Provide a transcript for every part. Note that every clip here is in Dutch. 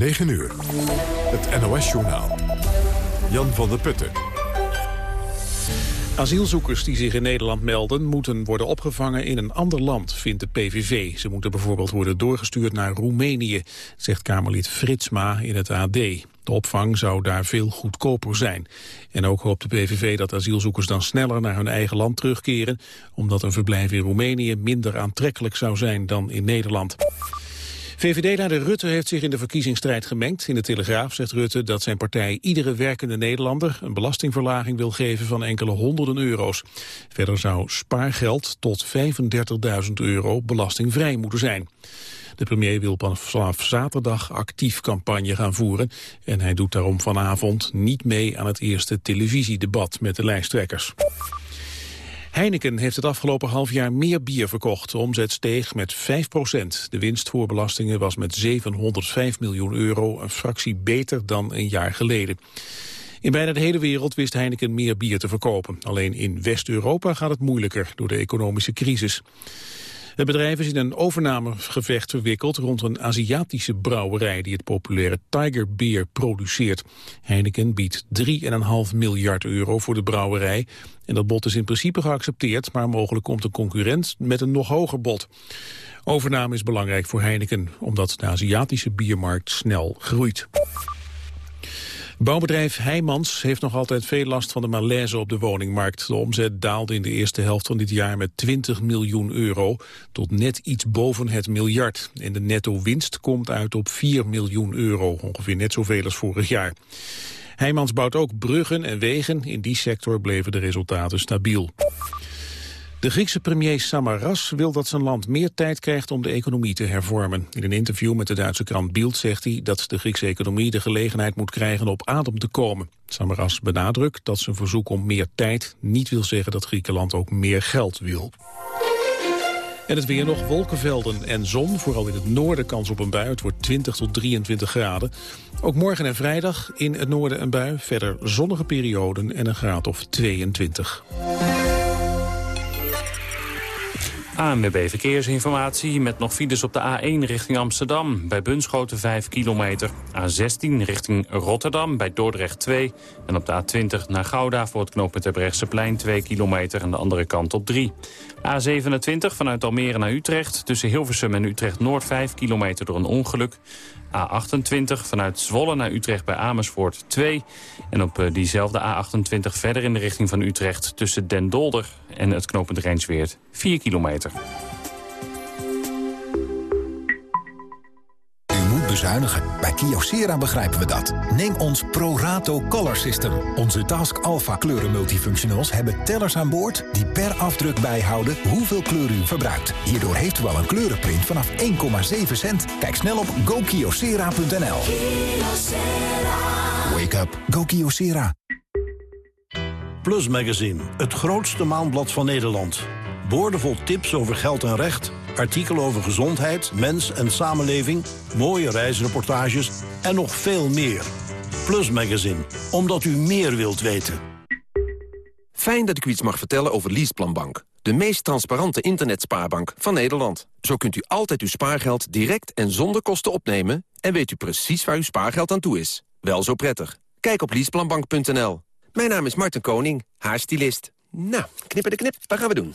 9 uur. Het NOS-journaal. Jan van der Putten. Asielzoekers die zich in Nederland melden moeten worden opgevangen in een ander land, vindt de PVV. Ze moeten bijvoorbeeld worden doorgestuurd naar Roemenië, zegt Kamerlid Fritsma in het AD. De opvang zou daar veel goedkoper zijn. En ook hoopt de PVV dat asielzoekers dan sneller naar hun eigen land terugkeren, omdat een verblijf in Roemenië minder aantrekkelijk zou zijn dan in Nederland. VVD-leider Rutte heeft zich in de verkiezingsstrijd gemengd. In de Telegraaf zegt Rutte dat zijn partij iedere werkende Nederlander een belastingverlaging wil geven van enkele honderden euro's. Verder zou spaargeld tot 35.000 euro belastingvrij moeten zijn. De premier wil vanaf zaterdag actief campagne gaan voeren. En hij doet daarom vanavond niet mee aan het eerste televisiedebat met de lijsttrekkers. Heineken heeft het afgelopen half jaar meer bier verkocht. De omzet steeg met 5 procent. De winst voor belastingen was met 705 miljoen euro, een fractie beter dan een jaar geleden. In bijna de hele wereld wist Heineken meer bier te verkopen. Alleen in West-Europa gaat het moeilijker door de economische crisis. Het bedrijf is in een overnamegevecht verwikkeld rond een Aziatische brouwerij die het populaire Tiger Beer produceert. Heineken biedt 3,5 miljard euro voor de brouwerij. En dat bod is in principe geaccepteerd, maar mogelijk komt een concurrent met een nog hoger bod. Overname is belangrijk voor Heineken, omdat de Aziatische biermarkt snel groeit. Bouwbedrijf Heijmans heeft nog altijd veel last van de malaise op de woningmarkt. De omzet daalde in de eerste helft van dit jaar met 20 miljoen euro tot net iets boven het miljard. En de netto winst komt uit op 4 miljoen euro, ongeveer net zoveel als vorig jaar. Heijmans bouwt ook bruggen en wegen. In die sector bleven de resultaten stabiel. De Griekse premier Samaras wil dat zijn land meer tijd krijgt om de economie te hervormen. In een interview met de Duitse krant Bild zegt hij dat de Griekse economie de gelegenheid moet krijgen op adem te komen. Samaras benadrukt dat zijn verzoek om meer tijd niet wil zeggen dat Griekenland ook meer geld wil. En het weer nog wolkenvelden en zon, vooral in het noorden kans op een bui. Het wordt 20 tot 23 graden. Ook morgen en vrijdag in het noorden een bui. Verder zonnige perioden en een graad of 22. ANWB Verkeersinformatie met nog files op de A1 richting Amsterdam. Bij Bunschoten 5 kilometer. A16 richting Rotterdam bij Dordrecht 2. En op de A20 naar Gouda voor het knooppunt plein 2 kilometer. En de andere kant op 3. A27 vanuit Almere naar Utrecht. Tussen Hilversum en Utrecht-Noord 5 kilometer door een ongeluk. A28 vanuit Zwolle naar Utrecht bij Amersfoort 2. En op eh, diezelfde A28 verder in de richting van Utrecht... tussen Den Dolder en het knooppunt Rijnsweert 4 kilometer. Bezuinigen. Bij Kyocera begrijpen we dat. Neem ons ProRato Color System. Onze Task Alpha kleuren multifunctionals hebben tellers aan boord... die per afdruk bijhouden hoeveel kleur u verbruikt. Hierdoor heeft u al een kleurenprint vanaf 1,7 cent. Kijk snel op gokyocera.nl. Wake up. Go Kyocera. Plus Magazine, het grootste maandblad van Nederland. Boordevol tips over geld en recht artikelen over gezondheid, mens en samenleving... mooie reisreportages en nog veel meer. Plus Magazine, omdat u meer wilt weten. Fijn dat ik u iets mag vertellen over Leaseplanbank. De meest transparante internetspaarbank van Nederland. Zo kunt u altijd uw spaargeld direct en zonder kosten opnemen... en weet u precies waar uw spaargeld aan toe is. Wel zo prettig. Kijk op leaseplanbank.nl. Mijn naam is Martin Koning, haar stylist. Nou, knippen de knip, wat gaan we doen?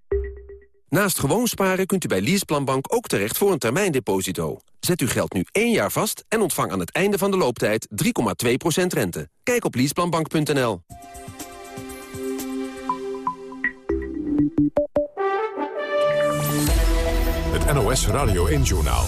Naast gewoon sparen kunt u bij Leaseplanbank ook terecht voor een termijndeposito. Zet uw geld nu één jaar vast en ontvang aan het einde van de looptijd 3,2% rente. Kijk op leaseplanbank.nl. Het NOS Radio 1 Journaal.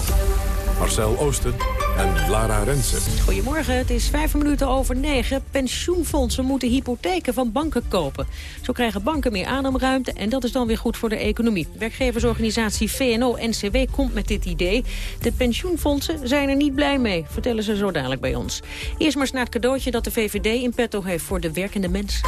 Marcel Oosten en Lara Rensen. Goedemorgen, het is vijf minuten over negen. Pensioenfondsen moeten hypotheken van banken kopen. Zo krijgen banken meer ademruimte en dat is dan weer goed voor de economie. Werkgeversorganisatie VNO-NCW komt met dit idee. De pensioenfondsen zijn er niet blij mee, vertellen ze zo dadelijk bij ons. Eerst maar eens naar het cadeautje dat de VVD in petto heeft voor de werkende mens.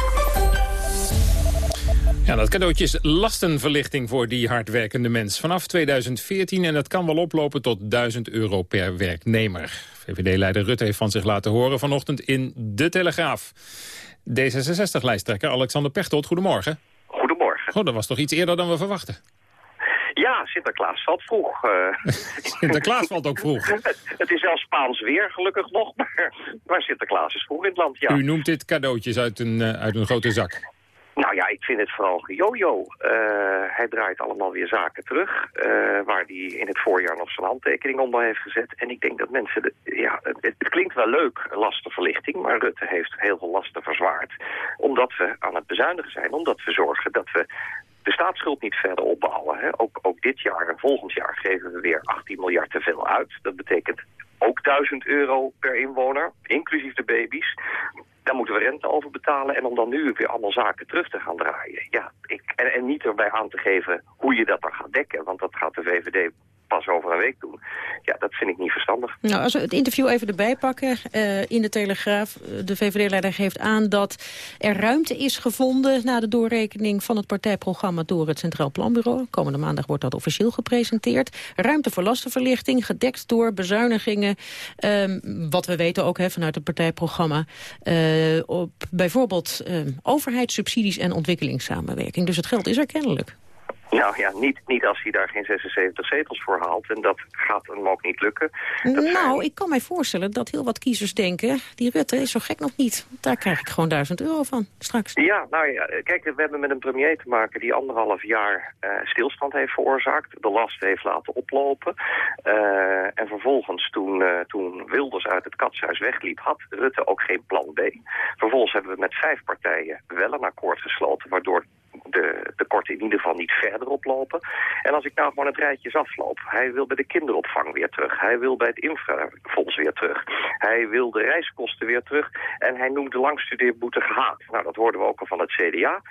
Ja, dat cadeautje is lastenverlichting voor die hardwerkende mens. Vanaf 2014 en dat kan wel oplopen tot 1000 euro per werknemer. VVD-leider Rutte heeft van zich laten horen vanochtend in De Telegraaf. D66-lijsttrekker Alexander Pechtold, goedemorgen. Goedemorgen. Oh, dat was toch iets eerder dan we verwachten? Ja, Sinterklaas valt vroeg. Uh... Sinterklaas valt ook vroeg. het is wel Spaans weer, gelukkig nog, maar, maar Sinterklaas is vroeg in het land, ja. U noemt dit cadeautjes uit een, uh, uit een grote zak. Nou ja, ik vind het vooral gejojo. Uh, hij draait allemaal weer zaken terug, uh, waar hij in het voorjaar nog zijn handtekening onder heeft gezet. En ik denk dat mensen, ja, het, het, klinkt wel leuk, lastenverlichting, maar Rutte heeft heel veel lasten verzwaard. Omdat we aan het bezuinigen zijn, omdat we zorgen dat we de staatsschuld niet verder opbouwen. Hè. Ook, ook dit jaar en volgend jaar geven we weer 18 miljard te veel uit. Dat betekent ook 1000 euro per inwoner, inclusief de baby's. Daar moeten we rente over betalen. En om dan nu weer allemaal zaken terug te gaan draaien. Ja, ik, en, en niet erbij aan te geven hoe je dat dan gaat dekken. Want dat gaat de VVD pas over een week doen. Ja, dat vind ik niet verstandig. Nou, als we het interview even erbij pakken uh, in de Telegraaf. De VVD-leider geeft aan dat er ruimte is gevonden... na de doorrekening van het partijprogramma door het Centraal Planbureau. Komende maandag wordt dat officieel gepresenteerd. Ruimte voor lastenverlichting, gedekt door bezuinigingen. Um, wat we weten ook hè, vanuit het partijprogramma. Uh, op bijvoorbeeld uh, overheidssubsidies en ontwikkelingssamenwerking. Dus het geld is er kennelijk. Nou ja, niet, niet als hij daar geen 76 zetels voor haalt. En dat gaat hem ook niet lukken. Dat nou, zijn... ik kan mij voorstellen dat heel wat kiezers denken... die Rutte is zo gek nog niet. Daar krijg ik gewoon 1000 euro van straks. Ja, nou ja, kijk, we hebben met een premier te maken... die anderhalf jaar uh, stilstand heeft veroorzaakt. De last heeft laten oplopen. Uh, en vervolgens, toen, uh, toen Wilders uit het katshuis wegliep... had Rutte ook geen plan B. Vervolgens hebben we met vijf partijen wel een akkoord gesloten... waardoor de tekorten in ieder geval niet verder oplopen. En als ik nou gewoon het rijtjes afloop. Hij wil bij de kinderopvang weer terug. Hij wil bij het infrafonds weer terug. Hij wil de reiskosten weer terug. En hij noemt de langstudeerboete gehaat. Nou, dat hoorden we ook al van het CDA.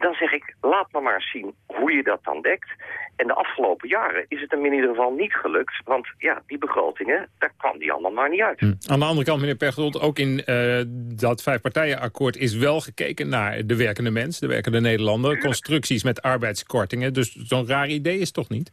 Dan zeg ik, laat me maar zien hoe je dat dan dekt. En de afgelopen jaren is het hem in ieder geval niet gelukt. Want ja, die begrotingen, daar kwam die allemaal maar niet uit. Hm. Aan de andere kant, meneer Pechtold, ook in uh, dat vijfpartijenakkoord is wel gekeken naar de werkende mens, de werkende Nederlander. Constructies met arbeidskortingen. Dus zo'n raar idee is toch niet?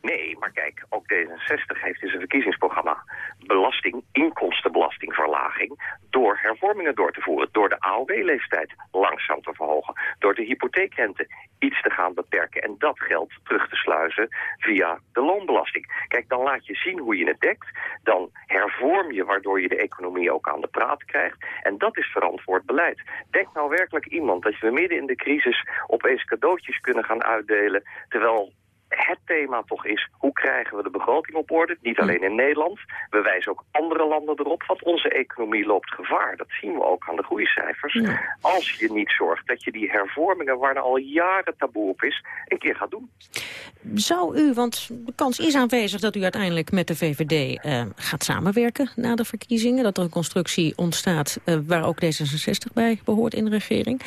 Nee, maar kijk, ook D66 heeft in zijn verkiezingsprogramma belasting, inkomstenbelastingverlaging, door hervormingen door te voeren. Door de AOW-leeftijd langzaam te verhogen. Door de hypotheekrente iets te gaan beperken en dat geld terug te sluizen via de loonbelasting. Kijk, dan laat je zien hoe je het dekt. Dan hervorm je waardoor je de economie ook aan de praat krijgt. En dat is verantwoord beleid. Denk nou werkelijk iemand dat we midden in de crisis opeens cadeautjes kunnen gaan uitdelen... terwijl het thema toch is, hoe krijgen we de begroting op orde? Niet alleen in Nederland, we wijzen ook andere landen erop, want onze economie loopt gevaar. Dat zien we ook aan de groeicijfers. Ja. Als je niet zorgt dat je die hervormingen, waar er al jaren taboe op is, een keer gaat doen. Zou u, want de kans is aanwezig dat u uiteindelijk met de VVD uh, gaat samenwerken na de verkiezingen, dat er een constructie ontstaat uh, waar ook D66 bij behoort in de regering.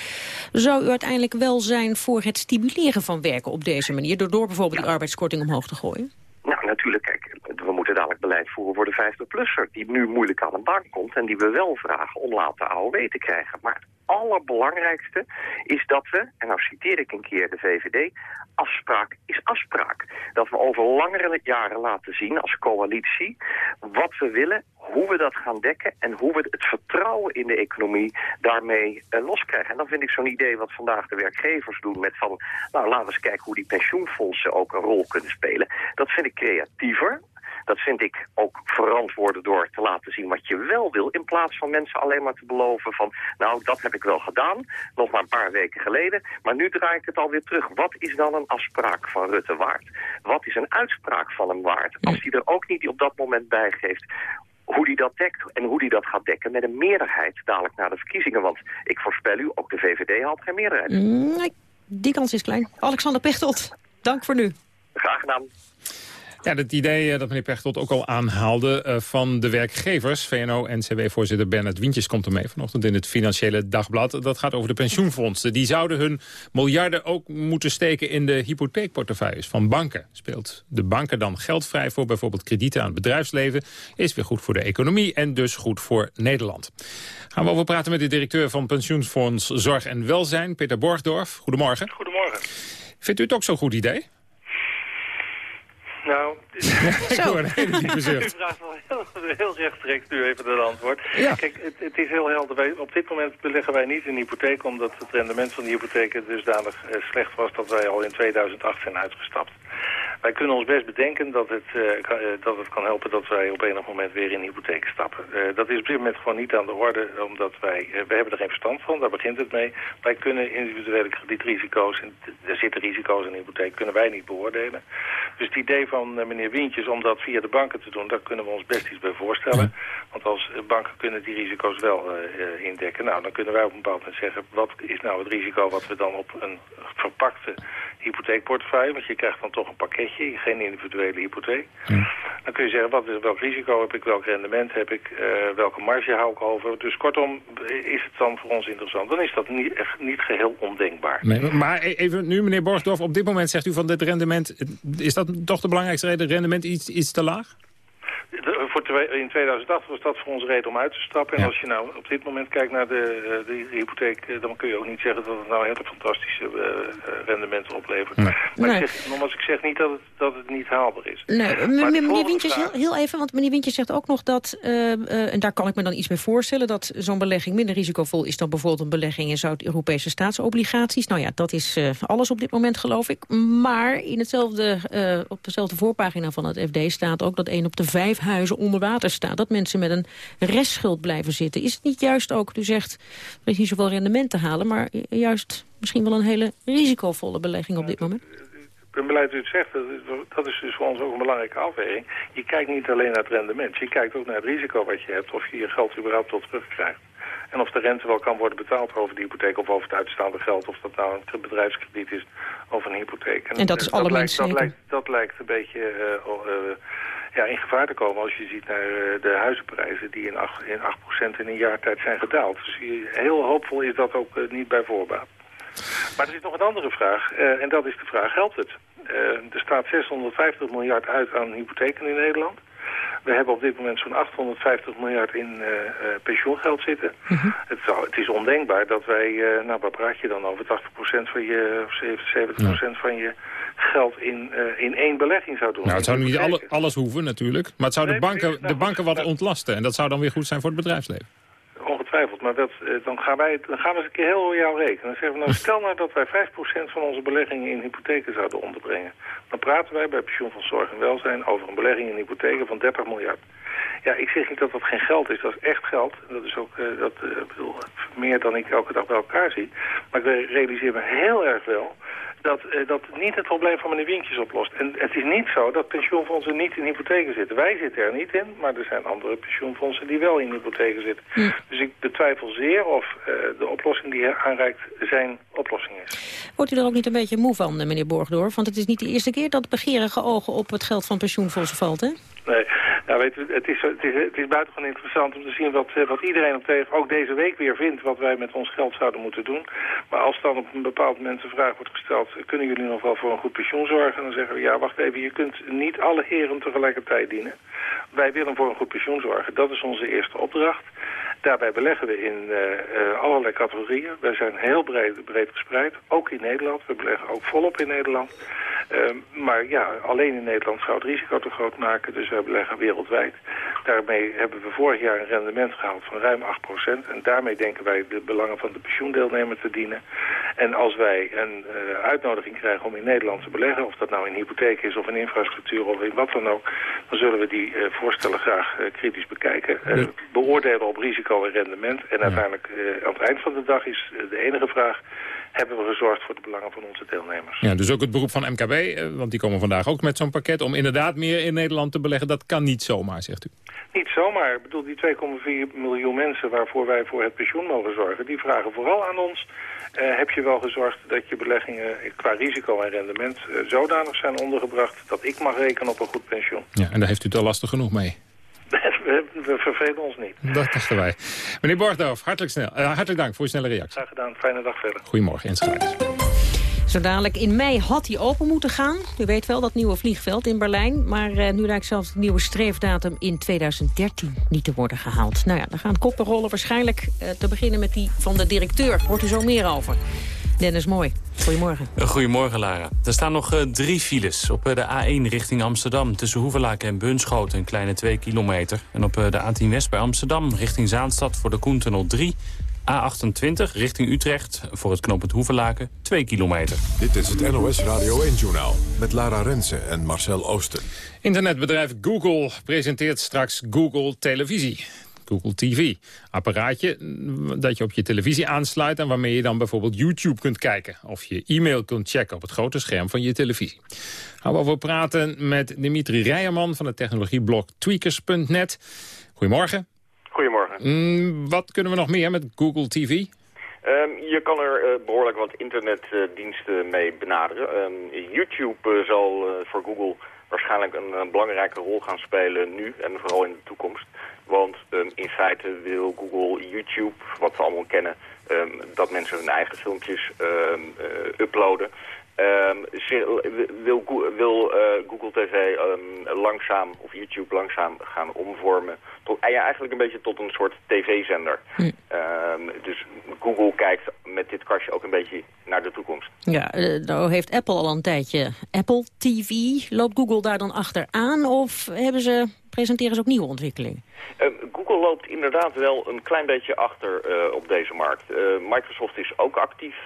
Zou u uiteindelijk wel zijn voor het stimuleren van werken op deze manier, door, door bijvoorbeeld die arbeidskorting omhoog te gooien? Nou, natuurlijk. Kijk, we moeten dadelijk beleid voor de 50-plusser... die nu moeilijk aan de baan komt en die we wel vragen om later AOW te krijgen. Maar het allerbelangrijkste is dat we, en nou citeer ik een keer de VVD... afspraak is afspraak. Dat we over langere jaren laten zien als coalitie wat we willen hoe we dat gaan dekken en hoe we het vertrouwen in de economie daarmee uh, loskrijgen. En dan vind ik zo'n idee wat vandaag de werkgevers doen met van, nou laten we eens kijken hoe die pensioenfondsen ook een rol kunnen spelen. Dat vind ik creatiever. Dat vind ik ook verantwoorden door te laten zien wat je wel wil... in plaats van mensen alleen maar te beloven van... nou, dat heb ik wel gedaan, nog maar een paar weken geleden... maar nu draai ik het alweer terug. Wat is dan een afspraak van Rutte waard? Wat is een uitspraak van hem waard? Als hij er ook niet op dat moment bij geeft hoe die dat dekt en hoe die dat gaat dekken met een meerderheid dadelijk na de verkiezingen. Want ik voorspel u, ook de VVD haalt geen meerderheid. Nee, die kans is klein. Alexander Pechtold, dank voor nu. Graag gedaan. Ja, het idee dat meneer Pechtold ook al aanhaalde van de werkgevers. VNO-NCW-voorzitter Bernard Wientjes komt ermee vanochtend in het Financiële Dagblad. Dat gaat over de pensioenfondsen. Die zouden hun miljarden ook moeten steken in de hypotheekportefeuilles van banken. Speelt de banken dan geld vrij voor bijvoorbeeld kredieten aan het bedrijfsleven... is weer goed voor de economie en dus goed voor Nederland. Gaan we over praten met de directeur van pensioenfonds Zorg en Welzijn, Peter Borgdorf. Goedemorgen. Goedemorgen. Vindt u het ook zo'n goed idee? Nou, ik hoor een hele diepe zucht. U vraagt wel heel, heel rechtstreeks nu even het antwoord. Kijk, het, het, is heel helder. Wij, op dit moment beleggen wij niet in hypotheek... omdat het rendement van de hypotheken dusdanig uh, slecht was... dat wij al in 2008 zijn uitgestapt. Wij kunnen ons best bedenken dat het, uh, kan, uh, dat het kan helpen dat wij op enig moment weer in hypotheek stappen. Uh, dat is op dit moment gewoon niet aan de orde, omdat wij, we hebben er geen verstand van, daar begint het mee. Wij kunnen individuele kredietrisico's, en er zitten risico's in hypotheek, kunnen wij niet beoordelen. Dus het idee van meneer Wientjes om dat via de banken te doen, daar kunnen we ons best iets bij voorstellen. Want als banken kunnen die risico's wel indekken, nou dan kunnen wij op een bepaald moment zeggen, wat is nou het risico wat we dan op een verpakte hypotheekportefeuille, want je krijgt dan toch een pakketje, geen individuele hypotheek. Dan kun je zeggen, wat is, welk risico heb ik, welk rendement heb ik, uh, welke marge hou ik over. Dus kortom, is het dan voor ons interessant. Dan is dat niet, echt niet geheel ondenkbaar. Nee, maar even nu, meneer Borgsdorf, op dit moment zegt u van dit rendement, is dat toch de belangrijkste reden, rendement iets, iets te laag? In 2008 was dat voor ons reden om uit te stappen. En Ja. als je nou op dit moment kijkt naar de, eh, de hypotheek... eh, dan kun je ook niet zeggen dat het nou hele fantastische eh, eh, rendementen oplevert. Maar Nee. ik zeg, nogmaals, ik zeg niet dat het, dat het niet haalbaar is. Nee, meneer, Wintjes, vraag- heel, heel even, want meneer Wintjes zegt ook nog dat, en daar kan ik me dan iets bij voorstellen, dat zo'n belegging minder risicovol is dan bijvoorbeeld een belegging in Zuid-Europese staatsobligaties. Nou ja, dat is eh, alles op dit moment geloof ik. Maar in hetzelfde, eh, op dezelfde voorpagina van het FD staat ook dat één op de vijf huizen onder water staat. Dat mensen met een restschuld blijven zitten. Is het niet juist ook, u zegt, er is niet zoveel rendement te halen, maar juist misschien wel een hele risicovolle belegging op dit moment? Ik ben blij dat u het zegt. Dat is, dat dus voor ons ook een belangrijke afweging. Je kijkt niet alleen naar het rendement. Je kijkt ook naar het risico wat je hebt. Of je je geld überhaupt tot terugkrijgt. En of de rente wel kan worden betaald over de hypotheek of over het uitstaande geld. Of dat nou een bedrijfskrediet is of een hypotheek. En dat is eh, alle lijkt, mensen dat lijkt, dat lijkt een beetje eh, eh, ja, in gevaar te komen als je ziet naar eh, de huizenprijzen die in 8%, in 8 in een jaar tijd zijn gedaald. Dus heel hoopvol is dat ook eh, niet bij voorbaat. Maar er is nog een andere vraag. eh, en dat is de vraag, helpt het? Er staat 650 miljard uit aan hypotheken in Nederland. We hebben op dit moment zo'n 850 miljard in pensioengeld zitten. het, zou, het is ondenkbaar dat wij, nou waar praat je dan over, 80% van je, of 70% van je geld in, eh, in één belegging zou doen. Nou, het zou niet alle, alles hoeven natuurlijk. Maar het zou de banken, de Nou, banken wat ontlasten. En dat zou dan weer goed zijn voor het bedrijfsleven. Ongetwijfeld, maar dat, eh, dan, gaan wij, dan gaan we eens een keer heel royaal rekenen. Dan zeggen we, nou stel nou dat wij 5% van onze beleggingen in hypotheken zouden onderbrengen. Dan praten wij bij Pensioen van Zorg en Welzijn over een belegging in hypotheken van 30 miljard. Ja, ik zeg niet dat dat geen geld is, dat is echt geld. En dat is ook eh, dat, bedoel, meer dan ik elke dag bij elkaar zie. Maar ik realiseer me heel erg wel dat eh, dat niet het probleem van meneer Wientjes oplost. En het is niet zo dat pensioenfondsen niet in hypotheken zitten. Wij zitten er niet in, maar er zijn andere pensioenfondsen die wel in hypotheken zitten. Dus ik betwijfel zeer of eh, de oplossing die hij aanreikt zijn oplossing is. Wordt u er ook niet een beetje moe van, eh, meneer Borgdorf? Want het is niet de eerste keer dat begeerige ogen op het geld van pensioenfondsen valt, hè? Nee, nou weet u, het is, het is, het is buitengewoon interessant om te zien wat, eh, wat iedereen op tegen, ook deze week weer vindt, wat wij met ons geld zouden moeten doen. Maar als dan op een bepaald moment de vraag wordt gesteld, kunnen jullie nog wel voor een goed pensioen zorgen? Dan zeggen we, ja, wacht even, je kunt niet alle heren tegelijkertijd dienen. Wij willen voor een goed pensioen zorgen, dat is onze eerste opdracht. Daarbij beleggen we in eh, eh, allerlei categorieën. Wij zijn heel breed, breed gespreid, ook in Nederland. We beleggen ook volop in Nederland. Ehm, maar ja, alleen in Nederland zou het risico te groot maken, dus wij beleggen wereldwijd. Daarmee hebben we vorig jaar een rendement gehaald van ruim 8%. En daarmee denken wij de belangen van de pensioendeelnemer te dienen. En als wij een eh, uitnodiging krijgen om in Nederland te beleggen, of dat nou in hypotheek is of in infrastructuur of in wat dan ook, dan zullen we die voorstellen graag kritisch bekijken. Beoordelen op risico en rendement. En uiteindelijk eh, aan het eind van de dag is eh, de enige vraag, hebben we gezorgd voor de belangen van onze deelnemers. Ja, dus ook het beroep van MKB, eh, want die komen vandaag ook met zo'n pakket... om inderdaad meer in Nederland te beleggen, dat kan niet zomaar, zegt u. Niet zomaar. Ik bedoel, die 2,4 miljoen mensen waarvoor wij voor het pensioen mogen zorgen... die vragen vooral aan ons... Uh, heb je wel gezorgd dat je beleggingen qua risico en rendement uh, zodanig zijn ondergebracht... dat ik mag rekenen op een goed pensioen? Ja, en daar heeft u het al lastig genoeg mee. We, we vervelen ons niet. Dat dachten wij. Meneer Borgdorf, hartelijk, snel, uh, hartelijk dank voor uw snelle reactie. Graag gedaan. Fijne dag verder. Goedemorgen, insgelijks. Zo dadelijk in mei had hij open moeten gaan. U weet wel, dat nieuwe vliegveld in Berlijn. Maar uh, nu lijkt zelfs de nieuwe streefdatum in 2013 niet te worden gehaald. Nou ja, dan gaan koppen rollen waarschijnlijk uh, te beginnen met die van de directeur. Hoort u zo meer over. Dennis Mooi, goedemorgen. Goedemorgen, Lara. Er staan nog uh, drie files op uh, de A1 richting Amsterdam. Tussen Hoevelaken en Bunschoten, een kleine 2 kilometer. En op de A10 West bij Amsterdam richting Zaanstad voor de Koentunnel 3. A28 richting Utrecht voor het knooppunt Hoevelaken 2 kilometer. Dit is het NOS Radio 1-journaal met Lara Rensen en Marcel Oosten. Internetbedrijf Google presenteert straks Google Televisie. Google TV. Apparaatje dat je op je televisie aansluit... en waarmee je dan bijvoorbeeld YouTube kunt kijken. Of je e-mail kunt checken op het grote scherm van je televisie. Gaan we over praten met Dimitri Rijerman van het technologieblog tweakers.net. Goedemorgen. Goedemorgen. Mm, wat kunnen we nog meer met Google TV? Um, je kan er uh, behoorlijk wat internetdiensten uh, mee benaderen. Um, YouTube uh, zal voor Google waarschijnlijk een, een, belangrijke rol gaan spelen nu en vooral in de toekomst. Want um, in feite wil Google YouTube, wat we allemaal kennen, dat mensen hun eigen filmpjes uploaden. Um, wil, wil uh, Google TV langzaam, of YouTube langzaam gaan omvormen... Tot, ja, eigenlijk een beetje tot een soort tv-zender. Hm. Dus Google kijkt met dit kastje ook een beetje naar de toekomst. Ja, nou heeft Apple al een tijdje Apple TV. Loopt Google daar dan achteraan of hebben ze, presenteren ze ook nieuwe ontwikkelingen? Uh, Google loopt inderdaad wel een klein beetje achter uh, op deze markt. Uh, Microsoft is ook actief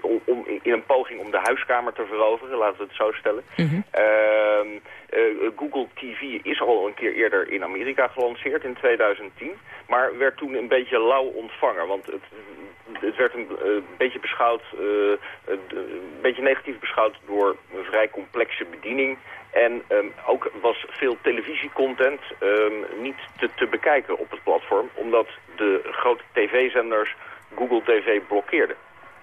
om, om, in een poging om de huiskamer te veroveren, laten we het zo stellen. Mm -hmm. Google TV is al een keer eerder in Amerika gelanceerd in 2010, maar werd toen een beetje lauw ontvangen. Want het, het werd een uh, beetje beschouwd, uh, een beetje negatief beschouwd door een vrij complexe bediening. En um, ook was veel televisiecontent um, niet te, te bekijken op het platform, omdat de grote tv-zenders Google TV blokkeerden.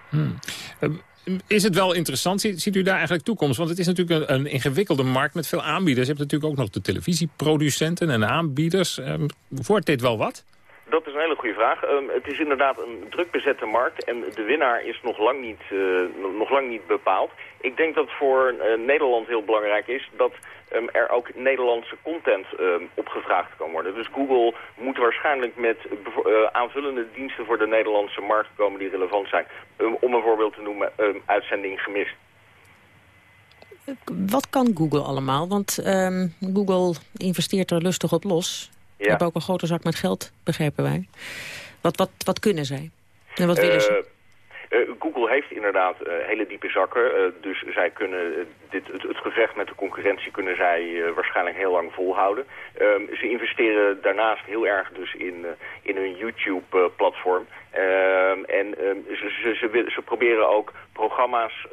Hmm. Um, is het wel interessant? Ziet, ziet, u daar eigenlijk toekomst? Want het is natuurlijk een, een, ingewikkelde markt met veel aanbieders. Je hebt natuurlijk ook nog de televisieproducenten en aanbieders. wordt dit wel wat? Dat is een hele goede vraag. Um, het is inderdaad een druk bezette markt en de winnaar is nog lang niet, uh, nog lang niet bepaald. Ik denk dat voor uh, Nederland heel belangrijk is dat um, er ook Nederlandse content um, opgevraagd kan worden. Dus Google moet waarschijnlijk met uh, aanvullende diensten voor de Nederlandse markt komen die relevant zijn. om een voorbeeld te noemen, uitzending gemist. Wat kan Google allemaal? Want Google investeert er lustig op los. Je hebt ook een grote zak met geld, begrijpen wij. Wat, wat, wat kunnen zij? En wat willen ze? Uh, Google heeft inderdaad uh, hele diepe zakken, uh, dus zij kunnen dit, het, gevecht met de concurrentie kunnen zij waarschijnlijk heel lang volhouden. Um, ze investeren daarnaast heel erg dus in, in hun YouTube-platform. Um, en ze, ze, ze, ze, proberen ook programma's,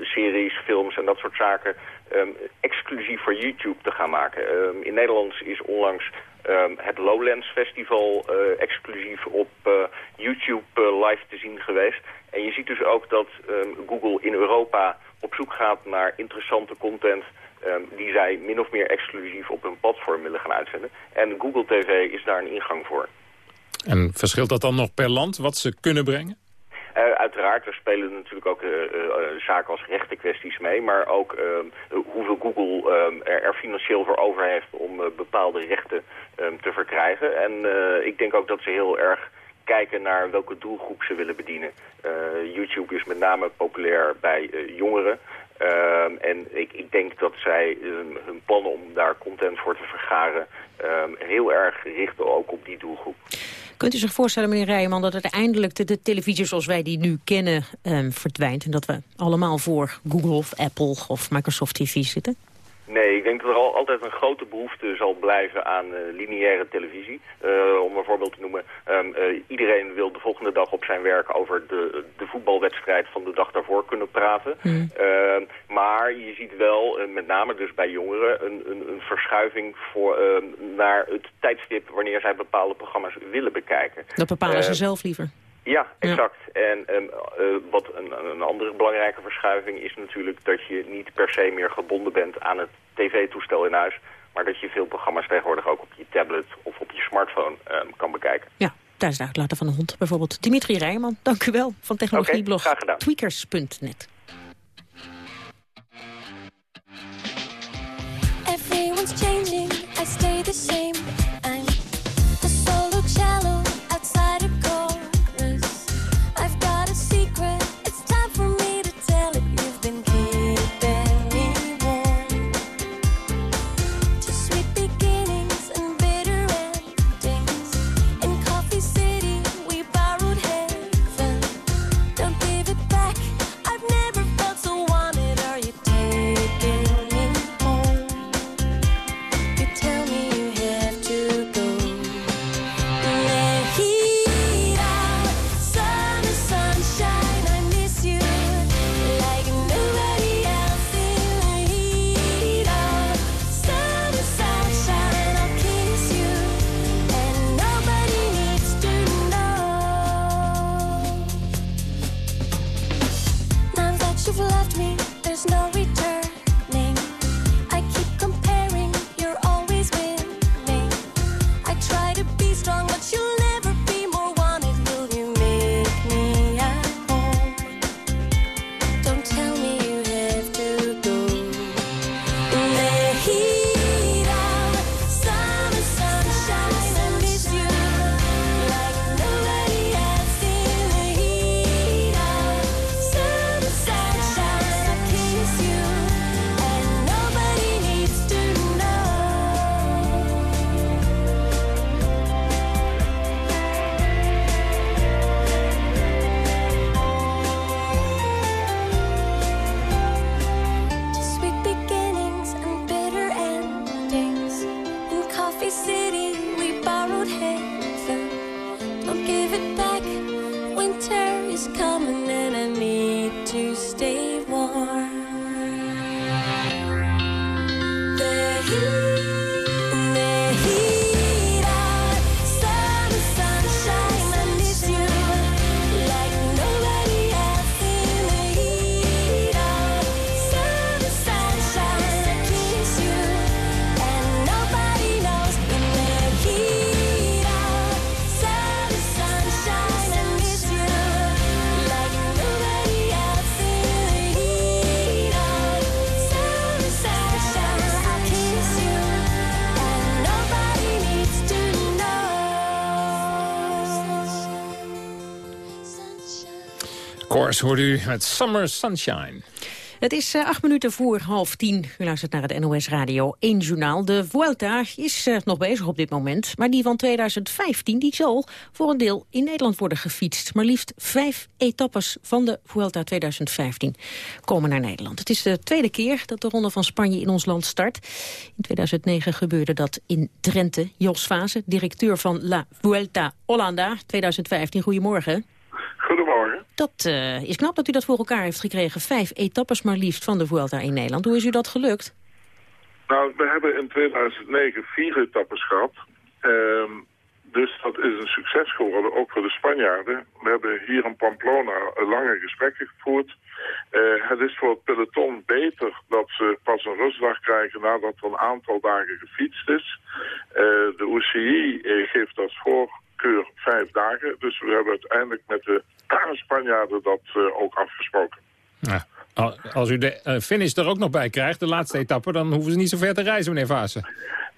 series, films en dat soort zaken exclusief voor YouTube te gaan maken. in Nederland is onlangs Um, het Lowlands Festival uh, exclusief op uh, YouTube uh, live te zien geweest. En je ziet dus ook dat um, Google in Europa op zoek gaat naar interessante content... Um, die zij min of meer exclusief op hun platform willen gaan uitzenden. En Google TV is daar een ingang voor. En verschilt dat dan nog per land wat ze kunnen brengen? Uh, uiteraard, er spelen natuurlijk ook uh, uh, zaken als rechtenkwesties mee, maar ook hoeveel Google er, er, financieel voor over heeft om bepaalde rechten um, te verkrijgen. En ik denk ook dat ze heel erg kijken naar welke doelgroep ze willen bedienen. YouTube is met name populair bij jongeren. En ik, ik, denk dat zij hun plannen om daar content voor te vergaren heel erg richten ook op die doelgroep. Kunt u zich voorstellen, meneer Rijman, dat uiteindelijk de, de televisie zoals wij die nu kennen um, verdwijnt... en dat we allemaal voor Google of Apple of Microsoft TV zitten? Nee, ik denk dat er al, altijd een grote behoefte zal blijven aan uh, lineaire televisie. Uh, om een voorbeeld te noemen, um, uh, iedereen wil de volgende dag op zijn werk over de, de voetbalwedstrijd van de dag daarvoor kunnen praten. Mm. maar je ziet wel, met name dus bij jongeren, een, een, een verschuiving voor, ehm, naar het tijdstip wanneer zij bepaalde programma's willen bekijken. Dat bepalen ze zelf liever. Ja, exact. En uh, wat een, een, andere belangrijke verschuiving is natuurlijk dat je niet per se meer gebonden bent aan het tv-toestel in huis, maar dat je veel programma's tegenwoordig ook op je tablet of op je smartphone um, kan bekijken. Ja, tijdens het uitlaten van een hond bijvoorbeeld. Dimitri Rijman, dank u wel, van technologieblog okay, tweakers.net. Hoort u met Summer Sunshine. Het is uh, acht minuten voor half tien. U luistert naar het NOS Radio 1 Journaal. De Vuelta is uh, nog bezig op dit moment. Maar die van 2015 die zal voor een deel in Nederland worden gefietst. Maar liefst vijf etappes van de Vuelta 2015 komen naar Nederland. Het is de tweede keer dat de Ronde van Spanje in ons land start. In 2009 gebeurde dat in Drenthe. Jos Fase, directeur van La Vuelta Hollanda 2015. Goedemorgen. Goedemorgen. Dat uh, is knap dat u dat voor elkaar heeft gekregen. Vijf etappes maar liefst van de Vuelta in Nederland. Hoe is u dat gelukt? Nou, we hebben in 2009 vier etappes gehad. Uh, dus dat is een succes geworden, ook voor de Spanjaarden. We hebben hier in Pamplona lange gesprekken gevoerd. Uh, het is voor het peloton beter dat ze pas een rustdag krijgen nadat er een aantal dagen gefietst is. Uh, de UCI geeft als voor keur vijf dagen. Dus we hebben uiteindelijk met de Spanjaarden dat uh, ook afgesproken. Ja. Als u de uh, finish er ook nog bij krijgt, de laatste etappe... dan hoeven ze niet zo ver te reizen, meneer Vaassen.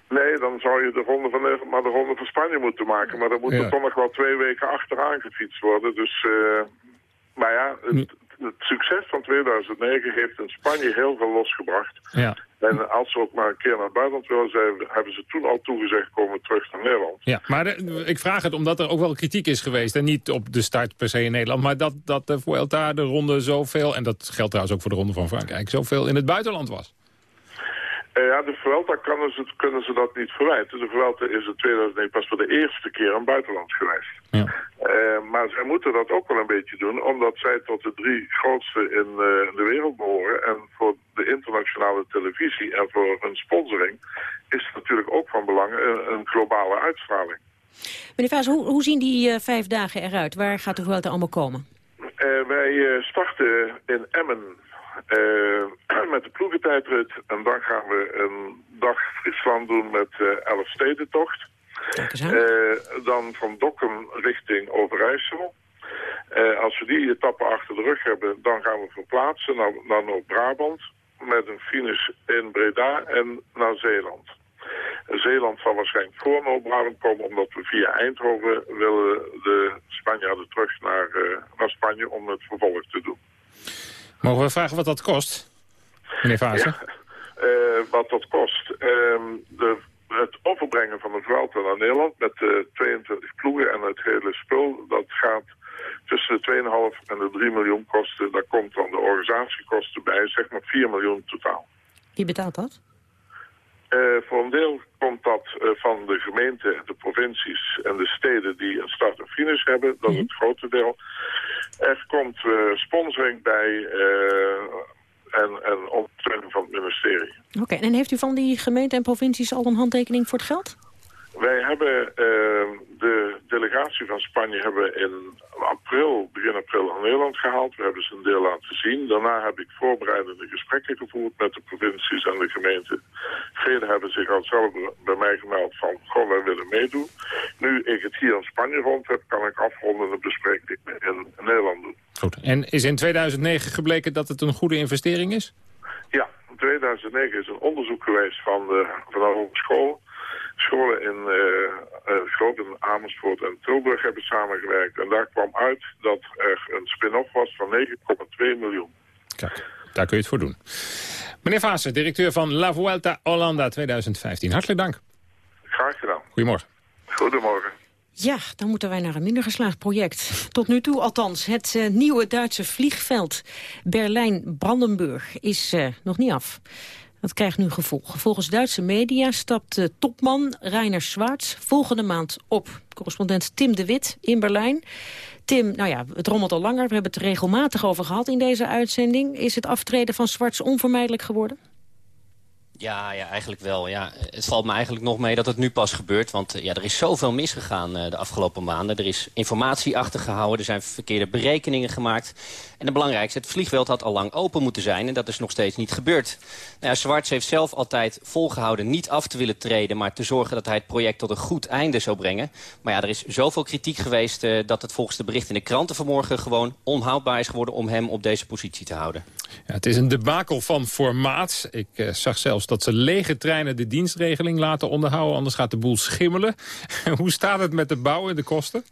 Nee, dan zou je de ronde van, maar de ronde van Spanje moeten maken. Maar dan moet er toch nog wel twee weken achteraan gefietst worden. Dus, uh, maar ja, het, het, succes van 2009 heeft in Spanje heel veel losgebracht. Ja. En als ze ook maar een keer naar het buitenland willen zijn, hebben ze toen al toegezegd komen terug naar Nederland. Ja, maar ik vraag het omdat er ook wel kritiek is geweest. En niet op de start per se in Nederland. Maar dat, dat de Vuelta de ronde zoveel, en dat geldt trouwens ook voor de ronde van Frankrijk, zoveel in het buitenland was. Uh, ja, de Vuelta kunnen ze, kunnen ze dat niet verwijten. De Vuelta is in 2009 pas voor de eerste keer een buitenland geweest. Ja. Uh, maar zij moeten dat ook wel een beetje doen, omdat zij tot de drie grootste in uh, de wereld behoren. En voor de internationale televisie en voor hun sponsoring is het natuurlijk ook van belang een, een globale uitstraling. Meneer Vaas, hoe, hoe zien die vijf dagen eruit? Waar gaat de Vuelta allemaal komen? wij starten in Emmen met de ploegentijdrit. En dan gaan we een dag Friesland doen met uh, elf stedentocht. Uh, dan van Dokkum richting Overijssel. als we die etappe achter de rug hebben, dan gaan we verplaatsen naar, naar Noord-Brabant. Met een finish in Breda en naar Zeeland. Zeeland zal waarschijnlijk voor Noord-Brabant komen, omdat we via Eindhoven willen de Spanjaarden terug naar, naar Spanje om het vervolg te doen. Mogen we vragen wat dat kost, meneer Vaassen? Ja, uh, wat dat kost? Uh, de, het overbrengen van de Vuelta naar Nederland met de 22 ploegen en het hele spul, dat gaat tussen de 2,5 en de 3 miljoen kosten. Daar komt dan de organisatiekosten bij, zeg maar 4 miljoen totaal. Wie betaalt dat? Uh, voor een deel komt dat uh, van de gemeenten, de provincies en de steden die een start en finish hebben. Dat is mhm. het grote deel. Er komt uh, sponsoring bij en, en ondersteuning van het ministerie. Oké, en heeft u van die gemeenten en provincies al een handtekening voor het geld? Wij hebben de delegatie van Spanje hebben in april, begin april naar Nederland gehaald. We hebben ze een deel laten zien. Daarna heb ik voorbereidende gesprekken gevoerd met de provincies en de gemeenten. Velen hebben zich al zelf bij mij gemeld van, goh, wij willen meedoen. Nu ik het hier in Spanje rond heb, kan ik afrondende besprekingen in Nederland doen. Goed. En is in 2009 gebleken dat het een goede investering is? Ja, in 2009 is een onderzoek geweest van de, van de hogeschool scholen in uh, in Amersfoort en Tilburg hebben samengewerkt. En daar kwam uit dat er een spin-off was van 9,2 miljoen. Kijk, daar kun je het voor doen. Meneer Vaassen, directeur van La Vuelta Hollanda 2015. Hartelijk dank. Graag gedaan. Goedemorgen. Goedemorgen. Ja, dan moeten wij naar een minder geslaagd project. Tot nu toe althans. Het uh, nieuwe Duitse vliegveld Berlijn-Brandenburg is uh, nog niet af. Dat krijgt nu gevolgen. Volgens Duitse media stapt topman Rainer Schwarz volgende maand op. Correspondent Tim de Wit in Berlijn. Tim, nou ja, het rommelt al langer. We hebben het er regelmatig over gehad in deze uitzending. Is het aftreden van Schwarz onvermijdelijk geworden? Ja, ja, eigenlijk wel. Ja. Het valt me eigenlijk nog mee dat het nu pas gebeurt. Want ja, er is zoveel misgegaan uh, de afgelopen maanden. Er is informatie achtergehouden, er zijn verkeerde berekeningen gemaakt. En het belangrijkste, het vliegveld had al lang open moeten zijn... en dat is nog steeds niet gebeurd. Nou ja, Zwarts heeft zelf altijd volgehouden niet af te willen treden... maar te zorgen dat hij het project tot een goed einde zou brengen. Maar ja, er is zoveel kritiek geweest... Uh, dat het volgens de berichten in de kranten vanmorgen... gewoon onhoudbaar is geworden om hem op deze positie te houden. Ja, het is een debakel van formaat. Ik zag zelfs dat ze lege treinen de dienstregeling laten onderhouden. Anders gaat de boel schimmelen. Hoe staat het met de bouw en de kosten?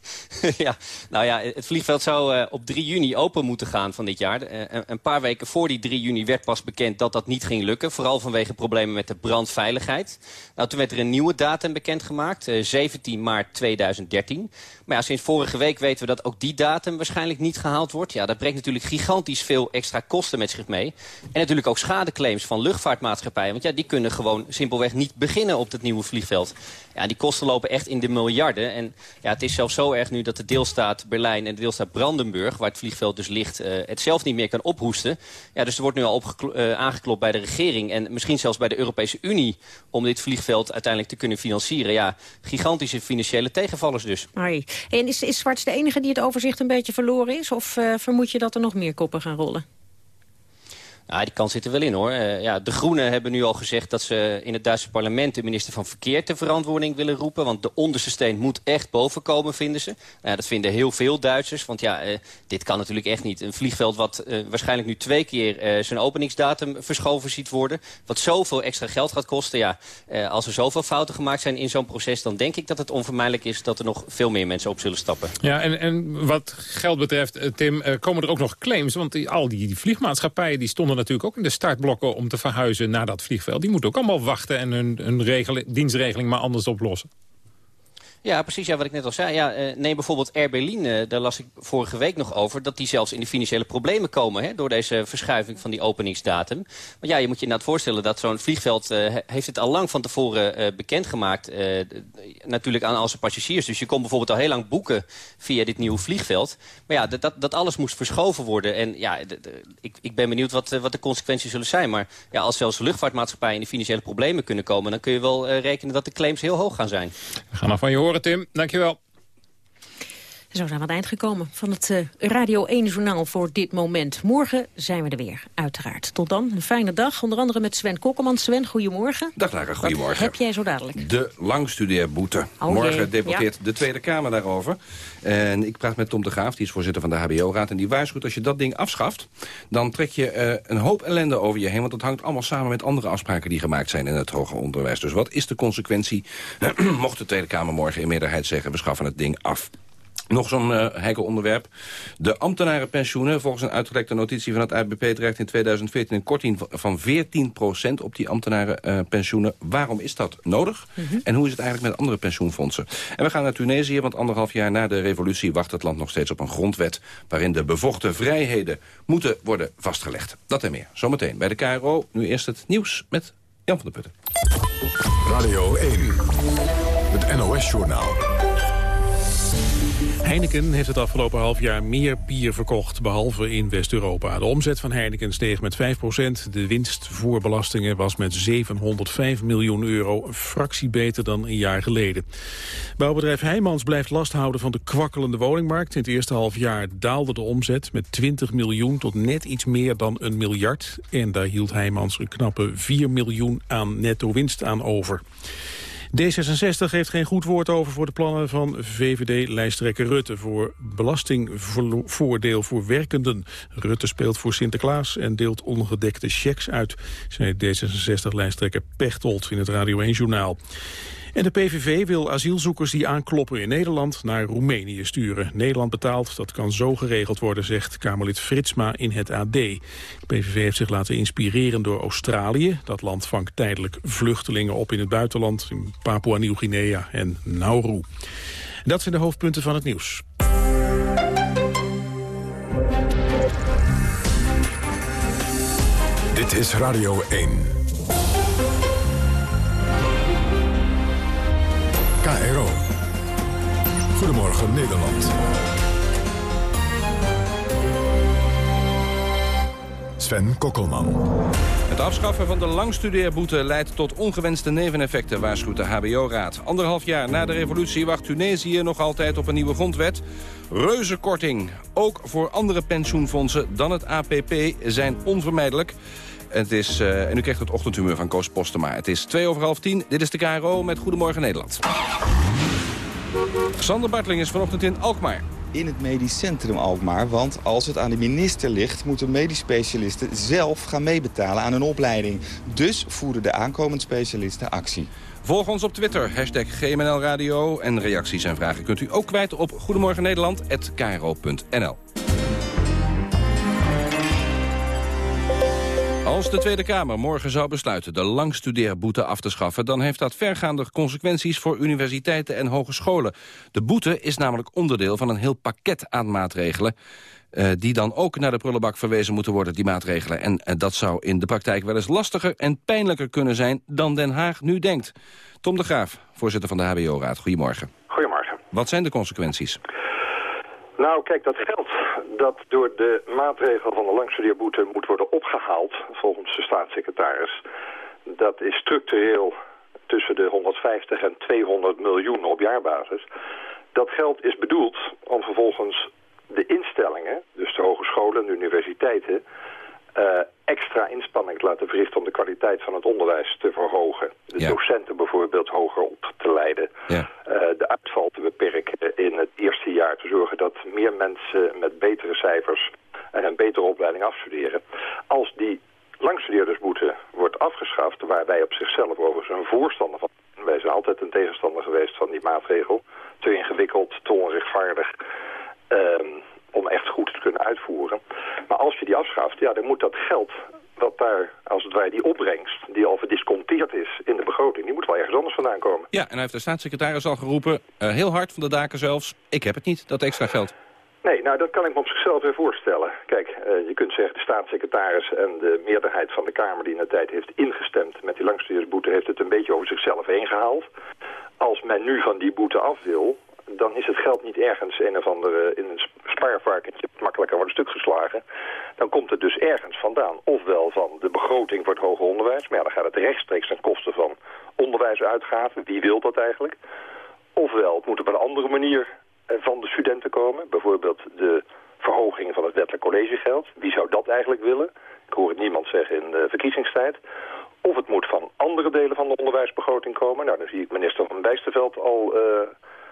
ja, nou ja, het vliegveld zou uh, op 3 juni open moeten gaan van dit jaar. Uh, een paar weken voor die 3 juni werd pas bekend dat dat niet ging lukken. Vooral vanwege problemen met de brandveiligheid. Nou, toen werd er een nieuwe datum bekendgemaakt, uh, 17 maart 2013. Maar sinds vorige week weten we dat ook die datum waarschijnlijk niet gehaald wordt. Ja, dat brengt natuurlijk gigantisch veel extra kosten met zich mee. En natuurlijk ook schadeclaims van luchtvaartmaatschappijen. Want ja, die kunnen gewoon simpelweg niet beginnen op het nieuwe vliegveld. Ja, die kosten lopen echt in de miljarden. En ja, het is zelfs zo erg nu dat de deelstaat Berlijn en de deelstaat Brandenburg... waar het vliegveld dus ligt, uh, het zelf niet meer kan ophoesten. Ja, dus er wordt nu al uh, aangeklopt bij de regering... en misschien zelfs bij de Europese Unie... om dit vliegveld uiteindelijk te kunnen financieren. Ja, gigantische financiële tegenvallers dus. En is, is de enige die het overzicht een beetje verloren is? Of uh, vermoed je dat er nog meer koppen gaan rollen? Ja, die kans zit er wel in hoor. Uh, ja, de Groenen hebben nu al gezegd dat ze in het Duitse parlement... de minister van Verkeer ter verantwoording willen roepen. Want de onderste steen moet echt bovenkomen, vinden ze. Uh, dat vinden heel veel Duitsers. Want ja, uh, dit kan natuurlijk echt niet. Een vliegveld wat waarschijnlijk nu twee keer zijn openingsdatum verschoven ziet worden. Wat zoveel extra geld gaat kosten. Ja, als er zoveel fouten gemaakt zijn in zo'n proces... dan denk ik dat het onvermijdelijk is dat er nog veel meer mensen op zullen stappen. Ja, en, en wat geld betreft, Tim, komen er ook nog claims? Want al die, die vliegmaatschappijen die stonden natuurlijk ook in de startblokken om te verhuizen naar dat vliegveld. Die moeten ook allemaal wachten en hun, hun dienstregeling maar anders oplossen. Ja, precies. Ja, wat ik net al zei. Ja, uh, neem bijvoorbeeld Air Berlin. Uh, daar las ik vorige week nog over. Dat die zelfs in de financiële problemen komen. Hè, door deze verschuiving van die openingsdatum. Want ja, je moet je inderdaad voorstellen dat zo'n vliegveld... Uh, heeft het al lang van tevoren bekendgemaakt. natuurlijk aan al zijn passagiers. Dus je kon bijvoorbeeld al heel lang boeken via dit nieuwe vliegveld. Maar ja, dat, dat alles moest verschoven worden. En ja, ik, ik ben benieuwd wat, wat de consequenties zullen zijn. Maar ja, als zelfs luchtvaartmaatschappijen in de financiële problemen kunnen komen... dan kun je wel rekenen dat de claims heel hoog gaan zijn. We gaan nog van je horen horen, Tim. Dankjewel. Zo zijn we aan het eind gekomen van het uh, Radio 1-journaal voor dit moment. Morgen zijn we er weer, uiteraard. Tot dan, een fijne dag. Onder andere met Sven Kokkelman. Sven, goedemorgen. Dag Lara, goedemorgen. Wat heb jij zo dadelijk? De langstudeerboete. Oh, morgen debatteert de Tweede Kamer daarover. En ik praat met Tom de Graaf, die is voorzitter van de HBO-raad. En die waarschuwt, als je dat ding afschaft... dan trek je uh, een hoop ellende over je heen. Want dat hangt allemaal samen met andere afspraken die gemaakt zijn in het hoger onderwijs. Dus wat is de consequentie, mocht de Tweede Kamer morgen in meerderheid zeggen... we schaffen het ding af? Nog zo'n uh, heikel onderwerp. De ambtenarenpensioenen. Volgens een uitgelekte notitie van het ABP terecht in 2014... een korting van 14% op die ambtenarenpensioenen. Uh, Waarom is dat nodig? Mm -hmm. En hoe is het eigenlijk met andere pensioenfondsen? En we gaan naar Tunesië, want anderhalf jaar na de revolutie... wacht het land nog steeds op een grondwet... waarin de bevochten vrijheden moeten worden vastgelegd. Dat en meer. Zometeen bij de KRO. Nu eerst het nieuws met Jan van der Putten. Radio 1. Het NOS-journaal. Heineken heeft het afgelopen half jaar meer bier verkocht, behalve in West-Europa. De omzet van Heineken steeg met 5% De winst voor belastingen was met 705 miljoen euro, een fractie beter dan een jaar geleden. Bouwbedrijf Heijmans blijft last houden van de kwakkelende woningmarkt. In het eerste half jaar daalde de omzet met 20 miljoen tot net iets meer dan een miljard. En daar hield Heijmans een knappe 4 miljoen aan netto winst aan over. D66 heeft geen goed woord over voor de plannen van VVD-lijsttrekker Rutte... voor belastingvoordeel voor werkenden. Rutte speelt voor Sinterklaas en deelt ongedekte checks uit... zei D66-lijsttrekker Pechtold in het Radio 1-journaal. En de PVV wil asielzoekers die aankloppen in Nederland naar Roemenië sturen. Nederland betaalt, dat kan zo geregeld worden, zegt Kamerlid Fritsma in het AD. De PVV heeft zich laten inspireren door Australië. Dat land vangt tijdelijk vluchtelingen op in het buitenland, in Papua-Nieuw-Guinea en Nauru. Dat zijn de hoofdpunten van het nieuws. Dit is Radio 1. KRO. Goedemorgen Nederland. Sven Kokkelman. Het afschaffen van de langstudeerboete leidt tot ongewenste neveneffecten, waarschuwt de HBO-raad. Anderhalf jaar na de revolutie wacht Tunesië nog altijd op een nieuwe grondwet. Reuzenkorting, ook voor andere pensioenfondsen dan het APP, zijn onvermijdelijk. Het is, uh, en u krijgt het ochtendhumeur van Koos Postema. Het is twee over half tien. Dit is de KRO met Goedemorgen Nederland. Sander Bartling is vanochtend in Alkmaar in het medisch centrum Alkmaar. Want als het aan de minister ligt, moeten medisch specialisten zelf gaan meebetalen aan een opleiding. Dus voeren de aankomend specialisten actie. Volg ons op Twitter, hashtag GMNL Radio. En reacties en vragen kunt u ook kwijt op goedemorgennederland.kro.nl. Als de Tweede Kamer morgen zou besluiten de langstudeerboete af te schaffen... dan heeft dat vergaande consequenties voor universiteiten en hogescholen. De boete is namelijk onderdeel van een heel pakket aan maatregelen... Uh, die dan ook naar de prullenbak verwezen moeten worden, die maatregelen. En uh, dat zou in de praktijk wel eens lastiger en pijnlijker kunnen zijn... dan Den Haag nu denkt. Tom de Graaf, voorzitter van de HBO-raad. Goedemorgen. Goedemorgen. Wat zijn de consequenties? Nou, kijk, dat geld dat door de maatregel van de langstudeerboete moet worden opgehaald, volgens de staatssecretaris, dat is structureel tussen de 150 en 200 miljoen op jaarbasis. Dat geld is bedoeld om vervolgens de instellingen, dus de hogescholen en de universiteiten, uh, extra inspanning te laten verrichten om de kwaliteit van het onderwijs te verhogen. De docenten bijvoorbeeld hoger op te leiden. Ja. Uh, de uitval te beperken in het eerste jaar. Te zorgen dat meer mensen met betere cijfers en een betere opleiding afstuderen. Als die langstudeerdersboete wordt afgeschaft, waar wij op zichzelf overigens een voorstander van wij zijn altijd een tegenstander geweest van die maatregel. Te ingewikkeld, te onrechtvaardig. Uh, om echt goed te kunnen uitvoeren. Maar als je die afschaft, ja, dan moet dat geld dat daar, als het ware, die opbrengst... die al verdisconteerd is in de begroting... die moet wel ergens anders vandaan komen. Ja, en hij heeft de staatssecretaris al geroepen, uh, heel hard van de daken zelfs... ik heb het niet, dat extra geld. Nee, nou dat kan ik me op zichzelf weer voorstellen. Kijk, uh, je kunt zeggen de staatssecretaris en de meerderheid van de Kamer die in de tijd heeft ingestemd met die langstudeersboete heeft het een beetje over zichzelf heen gehaald. Als men nu van die boete af wil, dan is het geld niet ergens een of andere in een spaarvarkentje makkelijker wordt stuk geslagen. Dan komt het dus ergens vandaan. Ofwel van de begroting voor het hoger onderwijs, maar ja, dan gaat het rechtstreeks ten koste van onderwijsuitgaven. Wie wil dat eigenlijk? Ofwel, het moet op een andere manier eh, van de studenten komen. Bijvoorbeeld de verhoging van het wettelijk collegegeld. Wie zou dat eigenlijk willen? Ik hoor het niemand zeggen in de verkiezingstijd. Of het moet van andere delen van de onderwijsbegroting komen. Nou, dan zie ik minister van Bijsterveld al uh,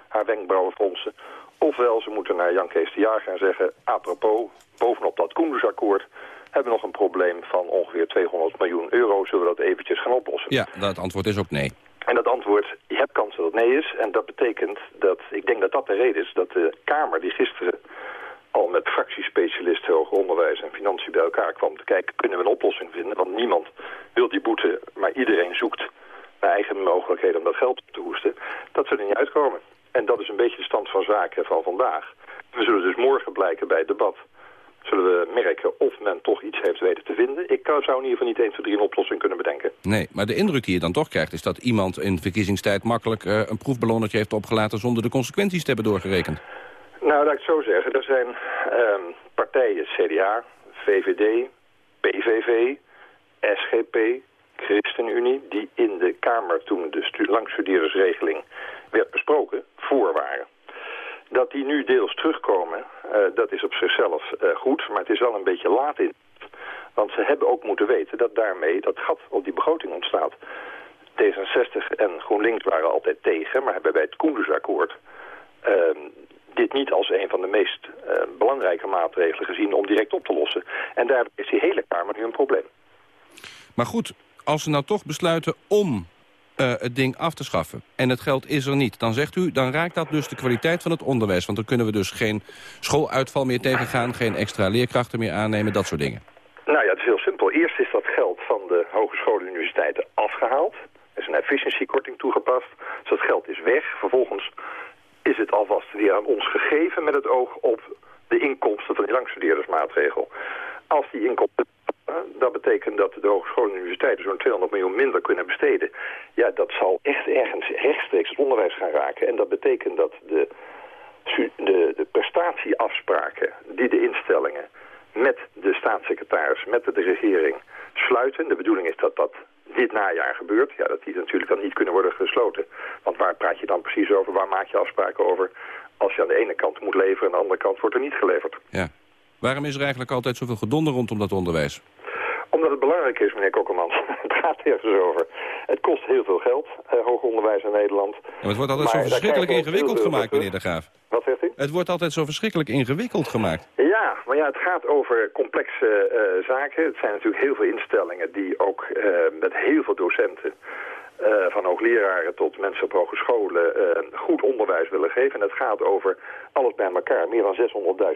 haar wenkbrauwen fronsen. Ofwel, ze moeten naar Jan Kees de Jager en zeggen... apropos, bovenop dat Koendersakkoord hebben we nog een probleem van ongeveer 200 miljoen euro. Zullen we dat eventjes gaan oplossen? Ja, dat antwoord is ook nee. En dat antwoord, je hebt kans dat het nee is. En dat betekent dat, ik denk dat dat de reden is... dat de Kamer die gisteren al met fractiespecialisten hoger onderwijs en financiën bij elkaar kwam te kijken... kunnen we een oplossing vinden? Want niemand wil die boete, maar iedereen zoekt naar eigen mogelijkheden om dat geld op te hoesten. Dat er niet uitkomen. En dat is een beetje de stand van zaken van vandaag. We zullen dus morgen blijken bij het debat zullen we merken of men toch iets heeft weten te vinden. Ik zou in ieder geval niet 1, 2, 3 een oplossing kunnen bedenken. Nee, maar de indruk die je dan toch krijgt... is dat iemand in verkiezingstijd makkelijk uh, een proefballonnetje heeft opgelaten... zonder de consequenties te hebben doorgerekend. Nou, laat ik het zo zeggen. Er zijn um, partijen, CDA, VVD, PVV, SGP, ChristenUnie... die in de Kamer toen de stu langstudeerdersregeling werd besproken, voor waren. Dat die nu deels terugkomen, uh, dat is op zichzelf uh, goed, maar het is wel een beetje laat in. Want ze hebben ook moeten weten dat daarmee dat gat op die begroting ontstaat. D66 en GroenLinks waren altijd tegen, maar hebben bij het Koendersakkoord uh, dit niet als een van de meest uh, belangrijke maatregelen gezien om direct op te lossen. En daar is die hele Kamer nu een probleem. Maar goed, als ze nou toch besluiten om uh, het ding af te schaffen. En het geld is er niet. Dan zegt u, dan raakt dat dus de kwaliteit van het onderwijs. Want dan kunnen we dus geen schooluitval meer tegengaan... geen extra leerkrachten meer aannemen, dat soort dingen. Nou ja, het is heel simpel. Eerst is dat geld van de hogescholen en universiteiten afgehaald. Er is een efficiëntiekorting toegepast. Dus dat geld is weg. Vervolgens is het alvast weer aan ons gegeven met het oog op de inkomsten van die langstudeerdersmaatregel. Als die inkomsten dat betekent dat de hogescholen en universiteiten zo'n 200 miljoen minder kunnen besteden. Ja, dat zal echt ergens rechtstreeks het onderwijs gaan raken. En dat betekent dat de, de, prestatieafspraken die de instellingen met de staatssecretaris, met de, de regering sluiten. De bedoeling is dat dat dit najaar gebeurt. Ja, dat die natuurlijk dan niet kunnen worden gesloten. Want waar praat je dan precies over? Waar maak je afspraken over? Als je aan de ene kant moet leveren en aan de andere kant wordt er niet geleverd. Ja. Waarom is er eigenlijk altijd zoveel gedonder rondom dat onderwijs? Omdat het belangrijk is, meneer Kokkermans. het gaat ergens over. Het kost heel veel geld, eh, hoger onderwijs in Nederland. Ja, het wordt altijd zo verschrikkelijk ingewikkeld gemaakt, meneer De Graaf. Wat zegt u? Het wordt altijd zo verschrikkelijk ingewikkeld gemaakt. Ja, maar ja, het gaat over complexe uh, zaken. Het zijn natuurlijk heel veel instellingen die ook uh, met heel veel docenten... Uh, van hoogleraren tot mensen op hogescholen uh, goed onderwijs willen geven. En het gaat over alles bij elkaar, meer dan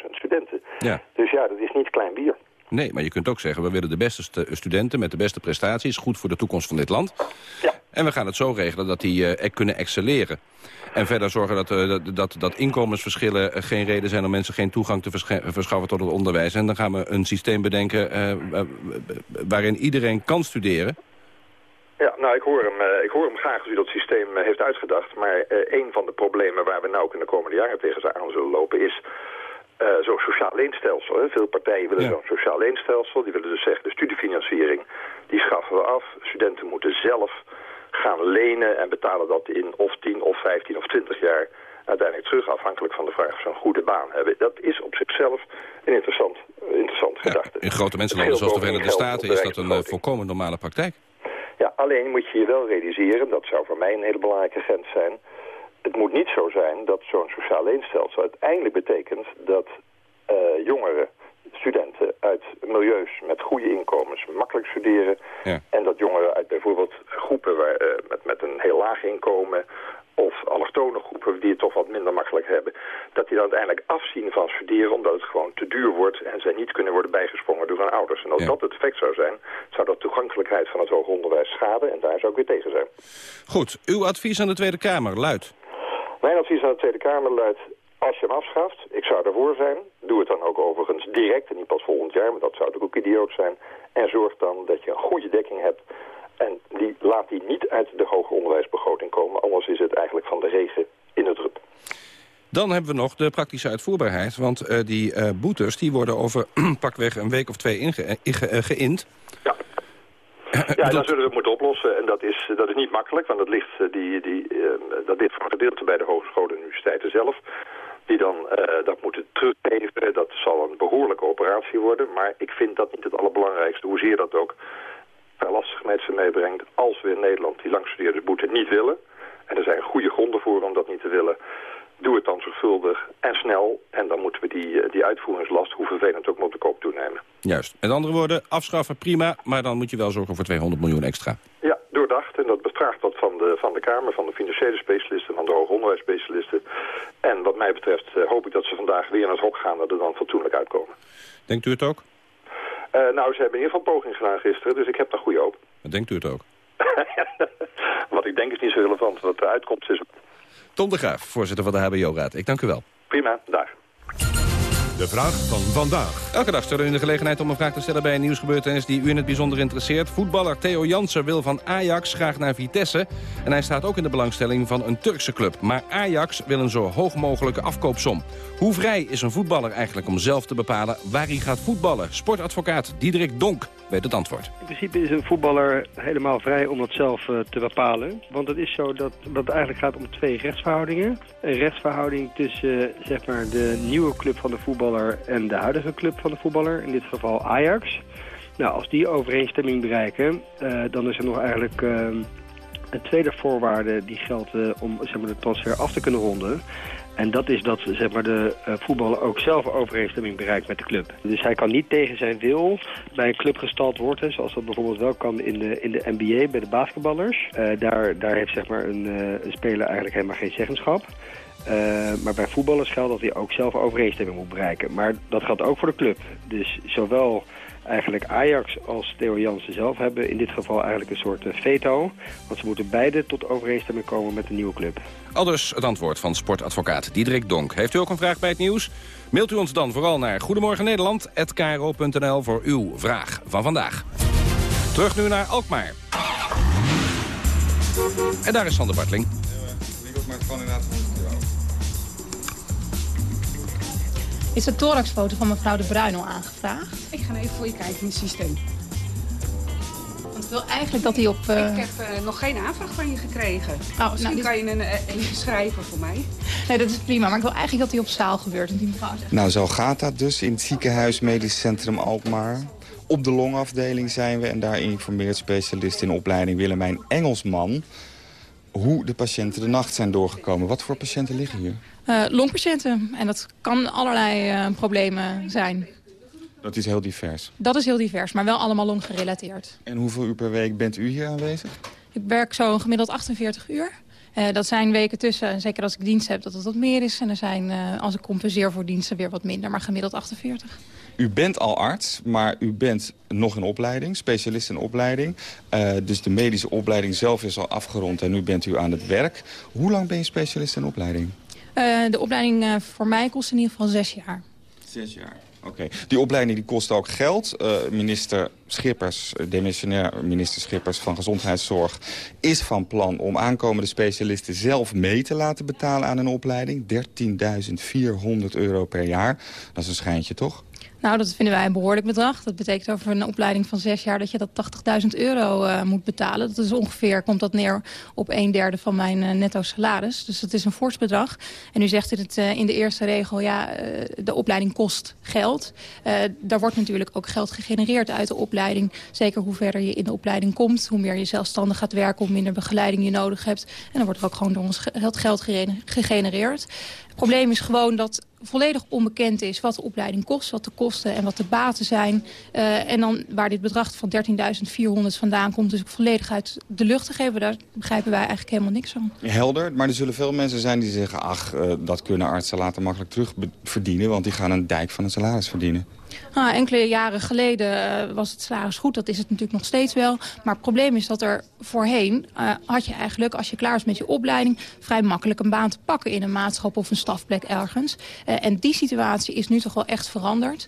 600.000 studenten. Ja. Dus ja, dat is niet klein bier. Nee, maar je kunt ook zeggen, we willen de beste st studenten met de beste prestaties. Goed voor de toekomst van dit land. Ja. En we gaan het zo regelen dat die uh, kunnen excelleren. En verder zorgen dat, uh, dat, dat, dat inkomensverschillen geen reden zijn om mensen geen toegang te verschaffen tot het onderwijs. En dan gaan we een systeem bedenken waarin iedereen kan studeren. Ja, nou, ik hoor, hem, ik hoor hem graag als u dat systeem heeft uitgedacht. Maar een van de problemen waar we nou ook in de komende jaren tegen aan zullen lopen is zo'n sociaal leenstelsel. Hè. Veel partijen willen ja. zo'n sociaal leenstelsel. Die willen dus zeggen, de studiefinanciering, die schaffen we af. Studenten moeten zelf gaan lenen en betalen dat in of 10 of 15 of 20 jaar uiteindelijk terug, afhankelijk van de vraag of ze een goede baan hebben. Dat is op zichzelf een interessant, interessant ja, gedachte. In grote mensenlanden zoals de Verenigde Staten is dat een volkomen normale praktijk. Ja, alleen moet je je wel realiseren, dat zou voor mij een hele belangrijke grens zijn... het moet niet zo zijn dat zo'n sociaal leenstelsel uiteindelijk betekent dat uh, jongeren, studenten uit milieus met goede inkomens makkelijk studeren... Ja. en dat jongeren uit bijvoorbeeld groepen waar, uh, met, met een heel laag inkomen of allochtone groepen die het toch wat minder makkelijk hebben, dat die dan uiteindelijk afzien van studeren omdat het gewoon te duur wordt en zij niet kunnen worden bijgesprongen door hun ouders. En als dat het effect zou zijn, zou dat toegankelijkheid van het hoger onderwijs schaden en daar zou ik weer tegen zijn. Goed, uw advies aan de Tweede Kamer luidt? Mijn advies aan de Tweede Kamer luidt, als je hem afschaft, ik zou ervoor zijn, doe het dan ook overigens direct en niet pas volgend jaar, maar dat zou natuurlijk ook idioot zijn. En zorg dan dat je een goede dekking hebt en die laat die niet uit de hoger onderwijsbegroting komen. Anders is het eigenlijk van de regen in het drup. Dan hebben we nog de praktische uitvoerbaarheid. Want uh, die uh, boetes die worden over pakweg een week of twee inge inge uh, geïnd. Ja. Ja, dan zullen we het moeten oplossen. En dat is, dat is niet makkelijk, want dat ligt, die, die, dat ligt voor een gedeelte bij de hogescholen en universiteiten zelf. Die dan dat moeten teruggeven. Dat zal een behoorlijke operatie worden. Maar ik vind dat niet het allerbelangrijkste, hoezeer dat ook lastig met ze meebrengt als we in Nederland die langstudeerde boete niet willen. En er zijn goede gronden voor om dat niet te willen. Doe het dan zorgvuldig en snel. En dan moeten we die, die uitvoeringslast, hoe vervelend ook, op de koop toenemen. Juist. Met andere woorden, afschaffen prima, maar dan moet je wel zorgen voor 200 miljoen extra. Ja, doordacht. En dat betraagt dat van de, van de Kamer, van de financiële specialisten, van de onderwijsspecialisten. En wat mij betreft hoop ik dat ze vandaag weer naar het hok gaan, dat er dan fatsoenlijk uitkomen. Denkt u het ook? Uh, nou, ze hebben in ieder geval poging gedaan gisteren, dus ik heb daar goede hoop. Denkt u het ook? Wat ik denk is niet zo relevant. Wat de uitkomst is... Tom de Graaf, voorzitter van de HBO-raad. Ik dank u wel. Prima, daar. De vraag van vandaag. Elke dag stellen we u de gelegenheid om een vraag te stellen bij een nieuwsgebeurtenis die u in het bijzonder interesseert. Voetballer Theo Jansen wil van Ajax graag naar Vitesse. En hij staat ook in de belangstelling van een Turkse club. Maar Ajax wil een zo hoog mogelijke afkoopsom. Hoe vrij is een voetballer eigenlijk om zelf te bepalen waar hij gaat voetballen? Sportadvocaat Diederik Donk weet het antwoord. In principe is een voetballer helemaal vrij om dat zelf uh, te bepalen. Want het is zo dat, dat het eigenlijk gaat om twee rechtsverhoudingen. Een rechtsverhouding tussen uh, zeg maar de nieuwe club van de voetballer en de huidige club van de voetballer. In dit geval Ajax. Nou, als die overeenstemming bereiken, uh, dan is er nog eigenlijk een tweede voorwaarde die geldt om zeg maar, de transfer af te kunnen ronden. En dat is dat zeg maar, de uh, voetballer ook zelf overeenstemming bereikt met de club. Dus hij kan niet tegen zijn wil bij een club gestald worden... zoals dat bijvoorbeeld wel kan in de, in de NBA bij de basketballers. Daar, daar heeft zeg maar, een, een speler eigenlijk helemaal geen zeggenschap. Maar bij voetballers geldt dat hij ook zelf overeenstemming moet bereiken. Maar dat geldt ook voor de club. Dus zowel eigenlijk Ajax als Theo Jansen zelf hebben in dit geval eigenlijk een soort veto. Want ze moeten beide tot overeenstemming komen met de nieuwe club. Aldus het antwoord van sportadvocaat Diederik Donk. Heeft u ook een vraag bij het nieuws? Mailt u ons dan vooral naar Goedemorgen Nederland@kro.nl voor uw vraag van vandaag. Terug nu naar Alkmaar. En daar is Sander Bartling. Is de thoraxfoto van mevrouw De Bruin al aangevraagd? Ik ga even voor je kijken in het systeem. Want ik wil eigenlijk dat hij op... Uh... Ik heb uh, nog geen aanvraag van je gekregen. Oh, Misschien nou, kan je een, even schrijven voor mij. Nee, dat is prima. Maar ik wil eigenlijk dat hij op zaal gebeurt. Die mevrouw zegt... Nou, zo gaat dat dus in het ziekenhuis Medisch Centrum Alkmaar. Op de longafdeling zijn we en daar informeert specialist in opleiding Willemijn Engelsman... hoe de patiënten de nacht zijn doorgekomen. Wat voor patiënten liggen hier? Uh, longpatiënten. En dat kan allerlei uh, problemen zijn. Dat is heel divers? Dat is heel divers, maar wel allemaal longgerelateerd. En hoeveel uur per week bent u hier aanwezig? Ik werk zo gemiddeld 48 uur. Uh, dat zijn weken tussen, zeker als ik dienst heb, dat het wat meer is. En er zijn, uh, als ik compenseer voor diensten, weer wat minder. Maar gemiddeld 48. U bent al arts, maar u bent nog in opleiding, specialist in opleiding. Uh, dus de medische opleiding zelf is al afgerond en nu bent u aan het werk. Hoe lang ben je specialist in opleiding? Uh, de opleiding uh, voor mij kost in ieder geval zes jaar. Zes jaar. Oké. Die opleiding die kost ook geld. Uh, minister Schippers, demissionair minister Schippers van Gezondheidszorg... is van plan om aankomende specialisten zelf mee te laten betalen aan een opleiding. 13.400 euro per jaar. Dat is een schijntje, toch? Nou, dat vinden wij een behoorlijk bedrag. Dat betekent over een opleiding van zes jaar dat je dat 80.000 euro uh, moet betalen. Dat is ongeveer, komt dat neer op een derde van mijn uh, netto salaris. Dus dat is een fors bedrag. En u zegt in, het, uh, in de eerste regel, ja, de opleiding kost geld. daar wordt natuurlijk ook geld gegenereerd uit de opleiding. Zeker hoe verder je in de opleiding komt, hoe meer je zelfstandig gaat werken, hoe minder begeleiding je nodig hebt. En dan wordt er ook gewoon door ons geld, geld gegenereerd. Het probleem is gewoon dat volledig onbekend is wat de opleiding kost, wat de kosten en wat de baten zijn. Uh, en dan waar dit bedrag van 13.400 vandaan komt, dus volledig uit de lucht te geven, daar begrijpen wij eigenlijk helemaal niks van. Helder, maar er zullen veel mensen zijn die zeggen, ach, uh, dat kunnen artsen later makkelijk terugverdienen, want die gaan een dijk van een salaris verdienen. Nou, enkele jaren geleden uh, was het salaris goed. Dat is het natuurlijk nog steeds wel. Maar het probleem is dat er voorheen uh, had je eigenlijk, als je klaar is met je opleiding... vrij makkelijk een baan te pakken in een maatschap of een stafplek ergens. Uh, en die situatie is nu toch wel echt veranderd.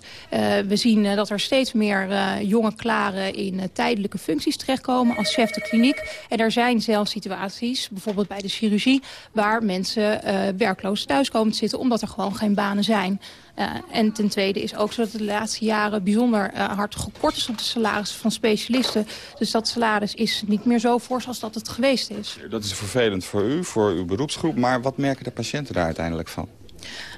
we zien dat er steeds meer jonge klaren in tijdelijke functies terechtkomen... als chef de kliniek. En er zijn zelfs situaties, bijvoorbeeld bij de chirurgie... waar mensen werkloos thuis komen te zitten... omdat er gewoon geen banen zijn. Uh, en ten tweede is ook zo dat de laatste jaren bijzonder uh, hard gekort is op de salarissen van specialisten. Dus dat salaris is niet meer zo fors als dat het geweest is. Dat is vervelend voor u, voor uw beroepsgroep. Maar wat merken de patiënten daar uiteindelijk van?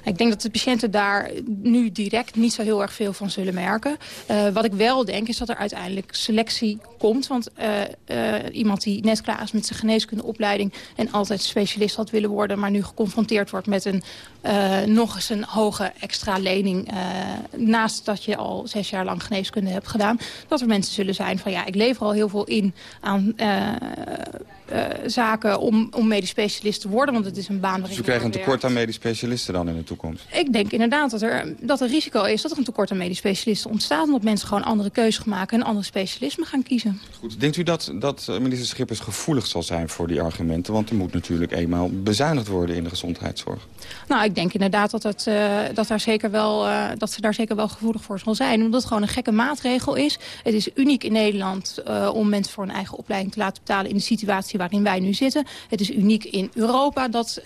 Ik denk dat de patiënten daar nu direct niet zo heel erg veel van zullen merken. Uh, wat ik wel denk is dat er uiteindelijk selectie komt. Want uh, uh, iemand die net klaar is met zijn geneeskundeopleiding... en altijd specialist had willen worden... maar nu geconfronteerd wordt met een, nog eens een hoge extra lening... naast dat je al zes jaar lang geneeskunde hebt gedaan... dat er mensen zullen zijn van ja, ik lever al heel veel in aan zaken... om, om medisch specialist te worden, want het is een baan... Dus we krijgen een tekort aan medisch specialisten dan in de toekomst? Ik denk inderdaad dat er, dat er risico is dat er een tekort aan medisch specialisten ontstaat... omdat mensen gewoon andere keuzes maken en andere specialismen gaan kiezen. Goed, denkt u dat, dat eh, minister Schippers gevoelig zal zijn voor die argumenten? Want er moet natuurlijk eenmaal bezuinigd worden in de gezondheidszorg. Nou, ik denk inderdaad dat, het, uh, dat, daar zeker wel, uh, dat ze daar zeker wel gevoelig voor zal zijn. Omdat het gewoon een gekke maatregel is. Het is uniek in Nederland uh, om mensen voor een eigen opleiding te laten betalen... in de situatie waarin wij nu zitten. Het is uniek in Europa dat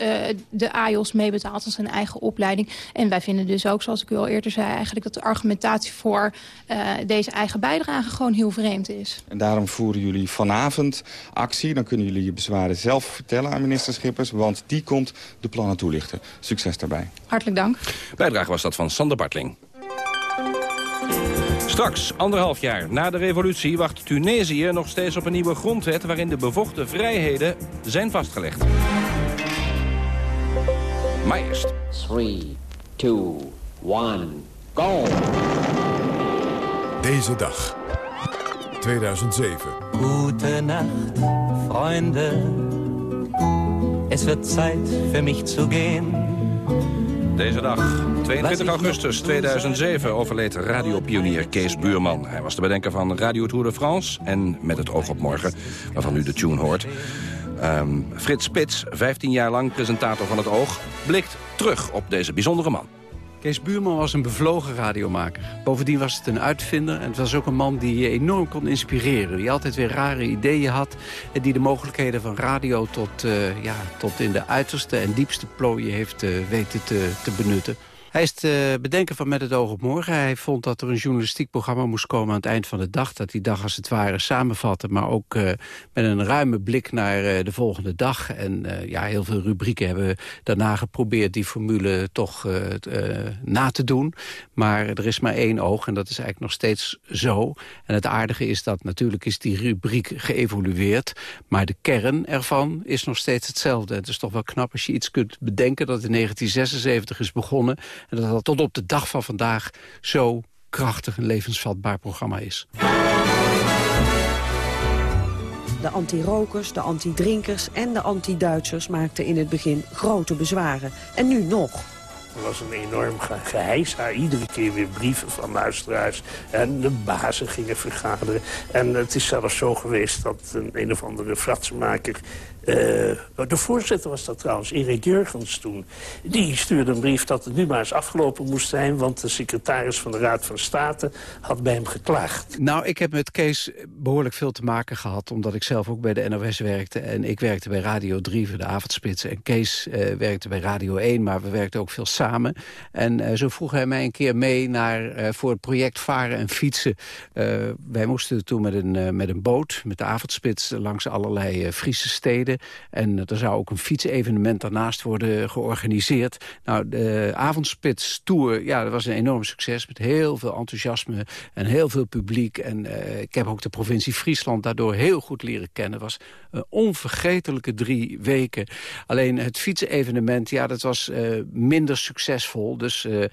de AIOS meebetaalt als een eigen opleiding opleiding. En wij vinden dus ook, zoals ik u al eerder zei... eigenlijk dat de argumentatie voor uh, deze eigen bijdrage gewoon heel vreemd is. En daarom voeren jullie vanavond actie. Dan kunnen jullie je bezwaren zelf vertellen aan minister Schippers... want die komt de plannen toelichten. Succes daarbij. Hartelijk dank. Bijdrage was dat van Sander Bartling. Straks, anderhalf jaar na de revolutie, wacht Tunesië nog steeds op een nieuwe grondwet... waarin de bevochten vrijheden zijn vastgelegd. Maar eerst. 3, 2, 1, go! Deze dag, 2007. Gute Nacht, Freunde. Es wird Zeit für mich zu gehen. Deze dag, 22 augustus 2007, overleed radiopionier Kees Buurman. Hij was de bedenker van Radio Tour de France en Met het oog op morgen, waarvan u de tune hoort. Um, Frits Spits, 15 jaar lang presentator van het Oog, blikt terug op deze bijzondere man. Kees Buurman was een bevlogen radiomaker. Bovendien was het een uitvinder en het was ook een man die je enorm kon inspireren. Die altijd weer rare ideeën had en die de mogelijkheden van radio tot, uh, ja, tot in de uiterste en diepste plooien heeft uh, weten te, te benutten. Hij is de bedenker van Met het oog op morgen. Hij vond dat er een journalistiek programma moest komen aan het eind van de dag. Dat die dag als het ware samenvatten. Maar ook uh, met een ruime blik naar uh, de volgende dag. En uh, ja, heel veel rubrieken hebben daarna geprobeerd die formule toch na te doen. Maar er is maar één oog en dat is eigenlijk nog steeds zo. En het aardige is dat natuurlijk is die rubriek geëvolueerd. Maar de kern ervan is nog steeds hetzelfde. Het is toch wel knap als je iets kunt bedenken dat in 1976 is begonnen en dat dat tot op de dag van vandaag zo krachtig en levensvatbaar programma is. De anti-rokers, de anti-drinkers en de anti-Duitsers maakten in het begin grote bezwaren. En nu nog. Er was een enorm geheis. Iedere keer weer brieven van luisteraars. En de bazen gingen vergaderen. En het is zelfs zo geweest dat een, een of andere fratsenmaker uh, de voorzitter was dat trouwens, Erik Jurgens toen. Die stuurde een brief dat het nu maar eens afgelopen moest zijn... want de secretaris van de Raad van State had bij hem geklaagd. Nou, ik heb met Kees behoorlijk veel te maken gehad... omdat ik zelf ook bij de NOS werkte. En ik werkte bij Radio 3 voor de avondspitsen. En Kees uh, werkte bij Radio 1, maar we werkten ook veel samen. En zo vroeg hij mij een keer mee naar, voor het project Varen en Fietsen. wij moesten toen met een, met een boot, met de avondspits... langs allerlei Friese steden. En er zou ook een fietsevenement daarnaast worden georganiseerd. Nou, de avondspits tour, ja, dat was een enorm succes... met heel veel enthousiasme en heel veel publiek. En ik heb ook de provincie Friesland daardoor heel goed leren kennen. was een onvergetelijke drie weken. Alleen het fietsevenement, ja, dat was uh, minder succesvol. Dus uh,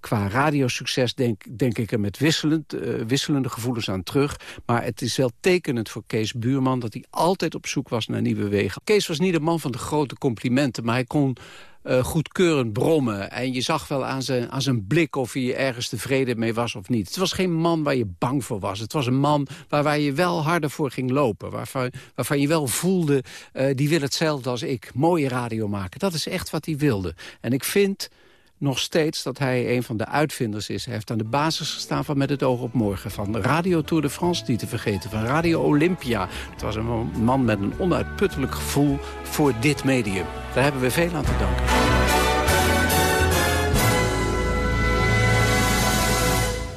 qua radiosucces denk, denk ik er met wisselend, wisselende gevoelens aan terug. Maar het is wel tekenend voor Kees Buurman... dat hij altijd op zoek was naar nieuwe wegen. Kees was niet de man van de grote complimenten... maar hij kon uh, goedkeurend brommen. En je zag wel aan zijn, aan zijn blik of hij ergens tevreden mee was of niet. Het was geen man waar je bang voor was. Het was een man waar, waar je wel harder voor ging lopen. Waarvan, waarvan je wel voelde, uh, die wil hetzelfde als ik. Mooie radio maken. Dat is echt wat hij wilde. En ik vind nog steeds dat hij een van de uitvinders is. Hij heeft aan de basis gestaan van Met het oog op morgen. Van Radio Tour de France niet te vergeten. Van Radio Olympia. Het was een man met een onuitputtelijk gevoel voor dit medium. Daar hebben we veel aan te danken.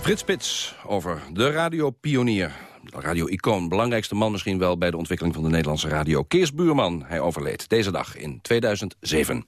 Frits Spits over de radiopionier. Radio-icoon, belangrijkste man misschien wel bij de ontwikkeling van de Nederlandse radio. Kees Buurman, hij overleed deze dag in 2007.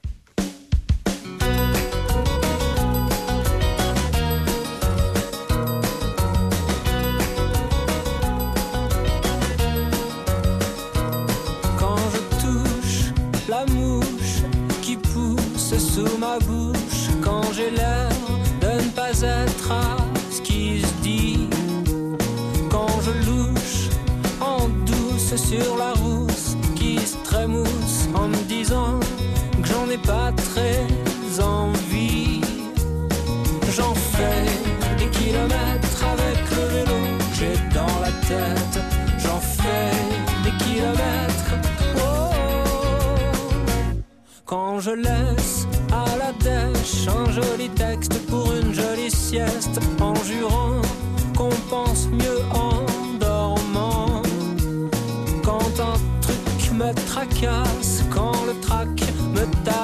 Pas très envie. J'en fais des kilomètres avec le vélo que j'ai dans la tête. J'en fais des kilomètres. Oh, quand je laisse à la dèche, un joli texte pour une jolie sieste, en jurant qu'on pense mieux en dormant. Quand un truc me tracasse, quand le trac me tarabuste,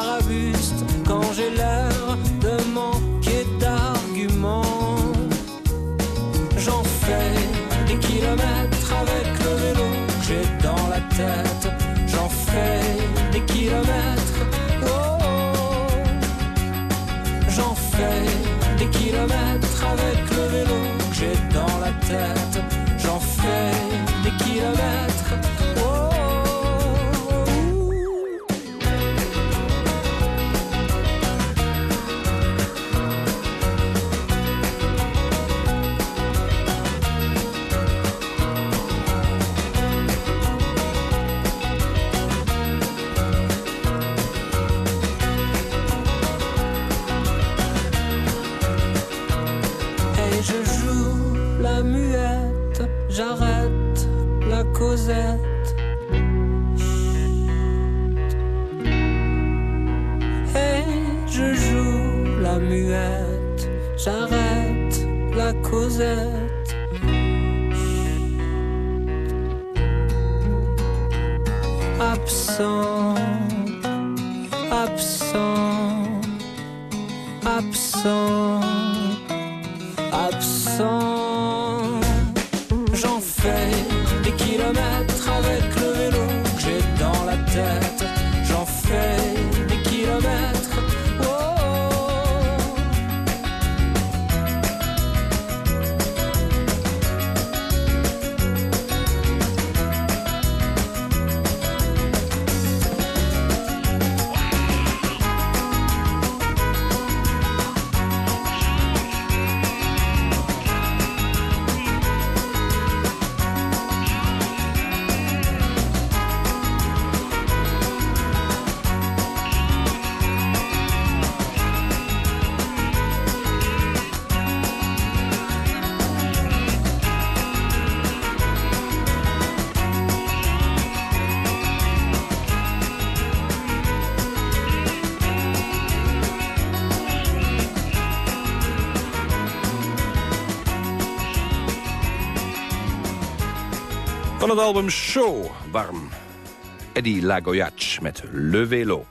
Van het album Show, warm. Eddie Lagoyach met Le Velo.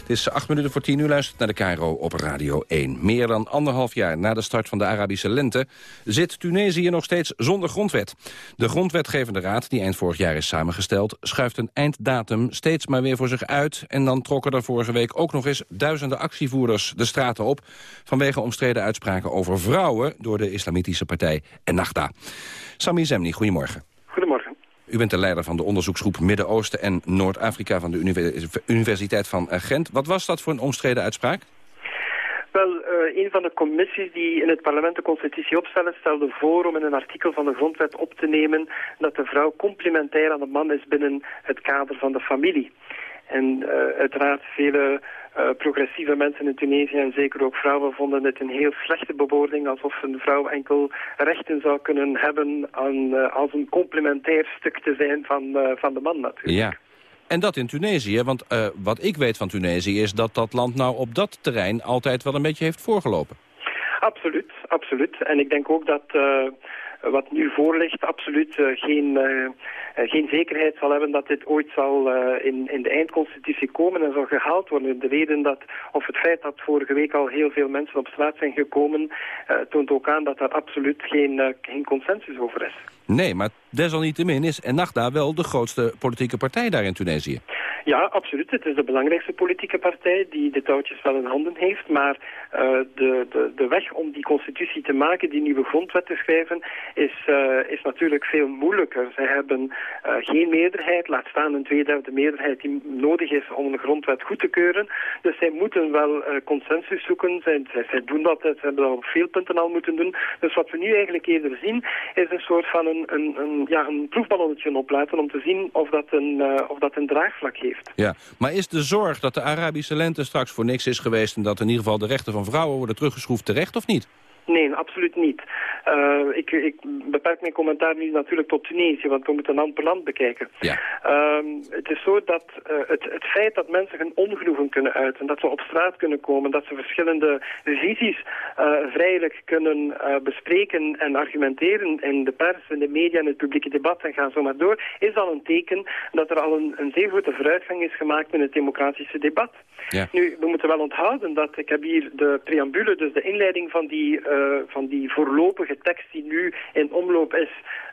Het is acht minuten voor tien uur, luistert naar de Cairo op Radio 1. Meer dan anderhalf jaar na de start van de Arabische lente... zit Tunesië nog steeds zonder grondwet. De grondwetgevende raad, die eind vorig jaar is samengesteld... schuift een einddatum steeds maar weer voor zich uit... en dan trokken er vorige week ook nog eens duizenden actievoerders de straten op... vanwege omstreden uitspraken over vrouwen... door de islamitische partij Ennahda. Sami Zemni, goedemorgen. Goedemorgen. U bent de leider van de onderzoeksgroep Midden-Oosten en Noord-Afrika... van de Universiteit van Gent. Wat was dat voor een omstreden uitspraak? Wel, uh, een van de commissies die in het parlement de constitutie opstellen... stelde voor om in een artikel van de grondwet op te nemen... dat de vrouw complementair aan de man is binnen het kader van de familie. En uh, uiteraard vele uh, progressieve mensen in Tunesië en zeker ook vrouwen vonden dit een heel slechte bewoording. Alsof een vrouw enkel rechten zou kunnen hebben aan, uh, als een complementair stuk te zijn van, uh, van de man natuurlijk. Ja. En dat in Tunesië, want wat ik weet van Tunesië is dat dat land nou op dat terrein altijd wel een beetje heeft voorgelopen. Absoluut, absoluut. En ik denk ook dat wat nu voor ligt absoluut uh, geen, uh, geen zekerheid zal hebben dat dit ooit zal in, in de eindconstitutie komen en zal gehaald worden. De reden dat, of het feit dat vorige week al heel veel mensen op straat zijn gekomen, toont ook aan dat daar absoluut geen, geen consensus over is. Nee, maar desalniettemin is Ennahda wel de grootste politieke partij daar in Tunesië. Ja, absoluut. Het is de belangrijkste politieke partij die de touwtjes wel in handen heeft. Maar uh, de, de, de weg om die constitutie te maken, die nieuwe grondwet te schrijven, is, uh, is natuurlijk veel moeilijker. Zij hebben uh, geen meerderheid, laat staan een tweederde meerderheid die nodig is om een grondwet goed te keuren. Dus zij moeten wel consensus zoeken. Zij, zij, zij, doen dat, ze hebben dat op veel punten al moeten doen. Dus wat we nu eigenlijk eerder zien, is een soort van een, een, een ja, een proefballonnetje oplaten om te zien of dat een, of dat een draagvlak heeft. Ja, maar is de zorg dat de Arabische lente straks voor niks is geweest... en dat in ieder geval de rechten van vrouwen worden teruggeschroefd terecht of niet? Nee, absoluut niet. Uh, ik, ik, beperk mijn commentaar nu natuurlijk tot Tunesië, want we moeten land per land bekijken. Ja. Uh, het is zo dat uh, het, het feit dat mensen hun ongenoegen kunnen uiten, dat ze op straat kunnen komen, dat ze verschillende visies vrijelijk kunnen bespreken en argumenteren in de pers, in de media, in het publieke debat en gaan zo maar door, is al een teken dat er al een, een zeer grote vooruitgang is gemaakt in het democratische debat. Ja. Nu, we moeten wel onthouden dat, ik heb hier de preambule, dus de inleiding van die van die voorlopige tekst die nu in omloop is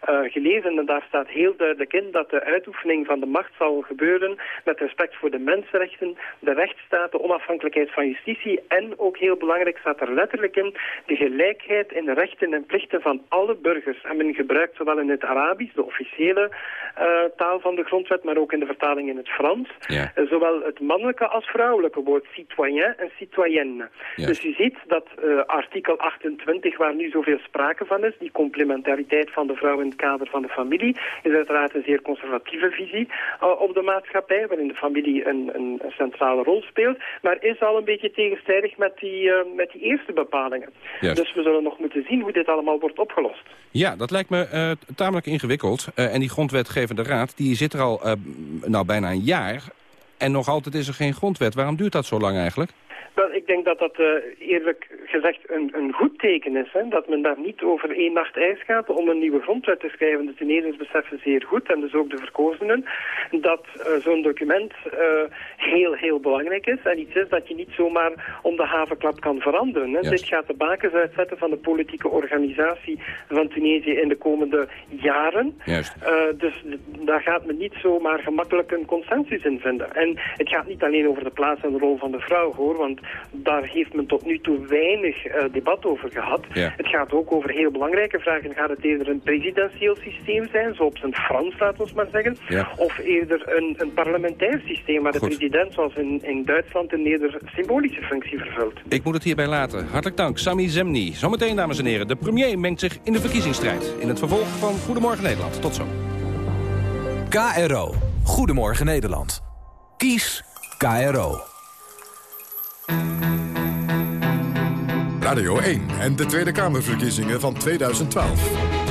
uh, gelezen. En daar staat heel duidelijk in dat de uitoefening van de macht zal gebeuren met respect voor de mensenrechten, de rechtsstaat, de onafhankelijkheid van justitie en ook heel belangrijk staat er letterlijk in de gelijkheid in de rechten en plichten van alle burgers. En men gebruikt zowel in het Arabisch, de officiële uh, taal van de grondwet, maar ook in de vertaling in het Frans, ja. zowel het mannelijke als vrouwelijke woord citoyen en citoyenne. Ja. Dus je ziet dat artikel 28, waar nu zoveel sprake van is, die complementariteit van de vrouw in het kader van de familie, is uiteraard een zeer conservatieve visie uh, op de maatschappij, waarin de familie een, een, centrale rol speelt, maar is al een beetje tegenstrijdig met die, uh, met die eerste bepalingen. Juist. Dus we zullen nog moeten zien hoe dit allemaal wordt opgelost. Ja, dat lijkt me uh, tamelijk ingewikkeld. en die grondwetgevende raad, die zit er al nou, bijna een jaar en nog altijd is er geen grondwet. Waarom duurt dat zo lang eigenlijk? Wel, ik denk dat dat uh, eerlijk gezegd een, een goed teken is. Hè? Dat men daar niet over één nacht ijs gaat om een nieuwe grondwet te schrijven. De Tunesiërs beseffen zeer goed, en dus ook de verkozenen, dat uh, zo'n document uh, heel, heel belangrijk is. En iets is dat je niet zomaar om de havenklap kan veranderen. Hè? Dit gaat de bakens uitzetten van de politieke organisatie van Tunesië in de komende jaren. Juist. dus daar gaat men niet zomaar gemakkelijk een consensus in vinden. En het gaat niet alleen over de plaats en de rol van de vrouw, hoor, want daar heeft men tot nu toe weinig uh, debat over gehad. Ja. Het gaat ook over heel belangrijke vragen. Gaat het eerder een presidentieel systeem zijn, zoals zijn Frans, laten we maar zeggen? Ja. Of eerder een, een parlementair systeem, waar Goed. de president, zoals in, in Duitsland, een eerder symbolische functie vervult? Ik moet het hierbij laten. Hartelijk dank, Sami Zemni. Zometeen, dames en heren, de premier mengt zich in de verkiezingsstrijd. In het vervolg van Goedemorgen Nederland. Tot zo. KRO. Goedemorgen Nederland. Kies KRO. Radio 1 en de Tweede Kamerverkiezingen van 2012.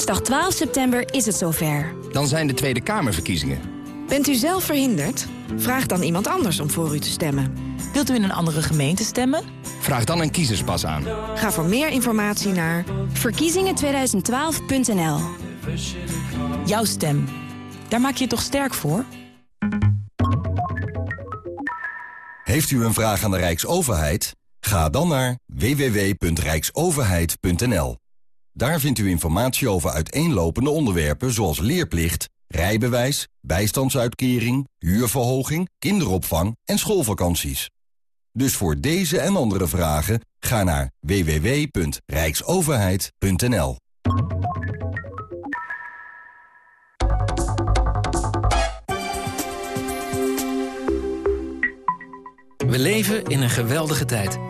Woensdag 12 september is het zover. Dan zijn de Tweede Kamerverkiezingen. Bent u zelf verhinderd? Vraag dan iemand anders om voor u te stemmen. Wilt u in een andere gemeente stemmen? Vraag dan een kiezerspas aan. Ga voor meer informatie naar verkiezingen2012.nl. Jouw stem. Daar maak je je toch sterk voor? Heeft u een vraag aan de Rijksoverheid? Ga dan naar www.rijksoverheid.nl. Daar vindt u informatie over uiteenlopende onderwerpen zoals leerplicht, rijbewijs, bijstandsuitkering, huurverhoging, kinderopvang en schoolvakanties. Dus voor deze en andere vragen ga naar www.rijksoverheid.nl. We leven in een geweldige tijd.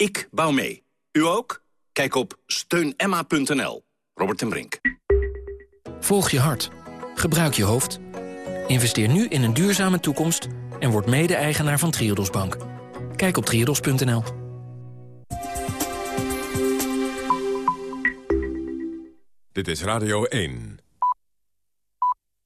Ik bouw mee. U ook? Kijk op steunemma.nl. Robert ten Brink. Volg je hart. Gebruik je hoofd. Investeer nu in een duurzame toekomst en word mede-eigenaar van Triodos Bank. Kijk op triodos.nl. Dit is Radio 1.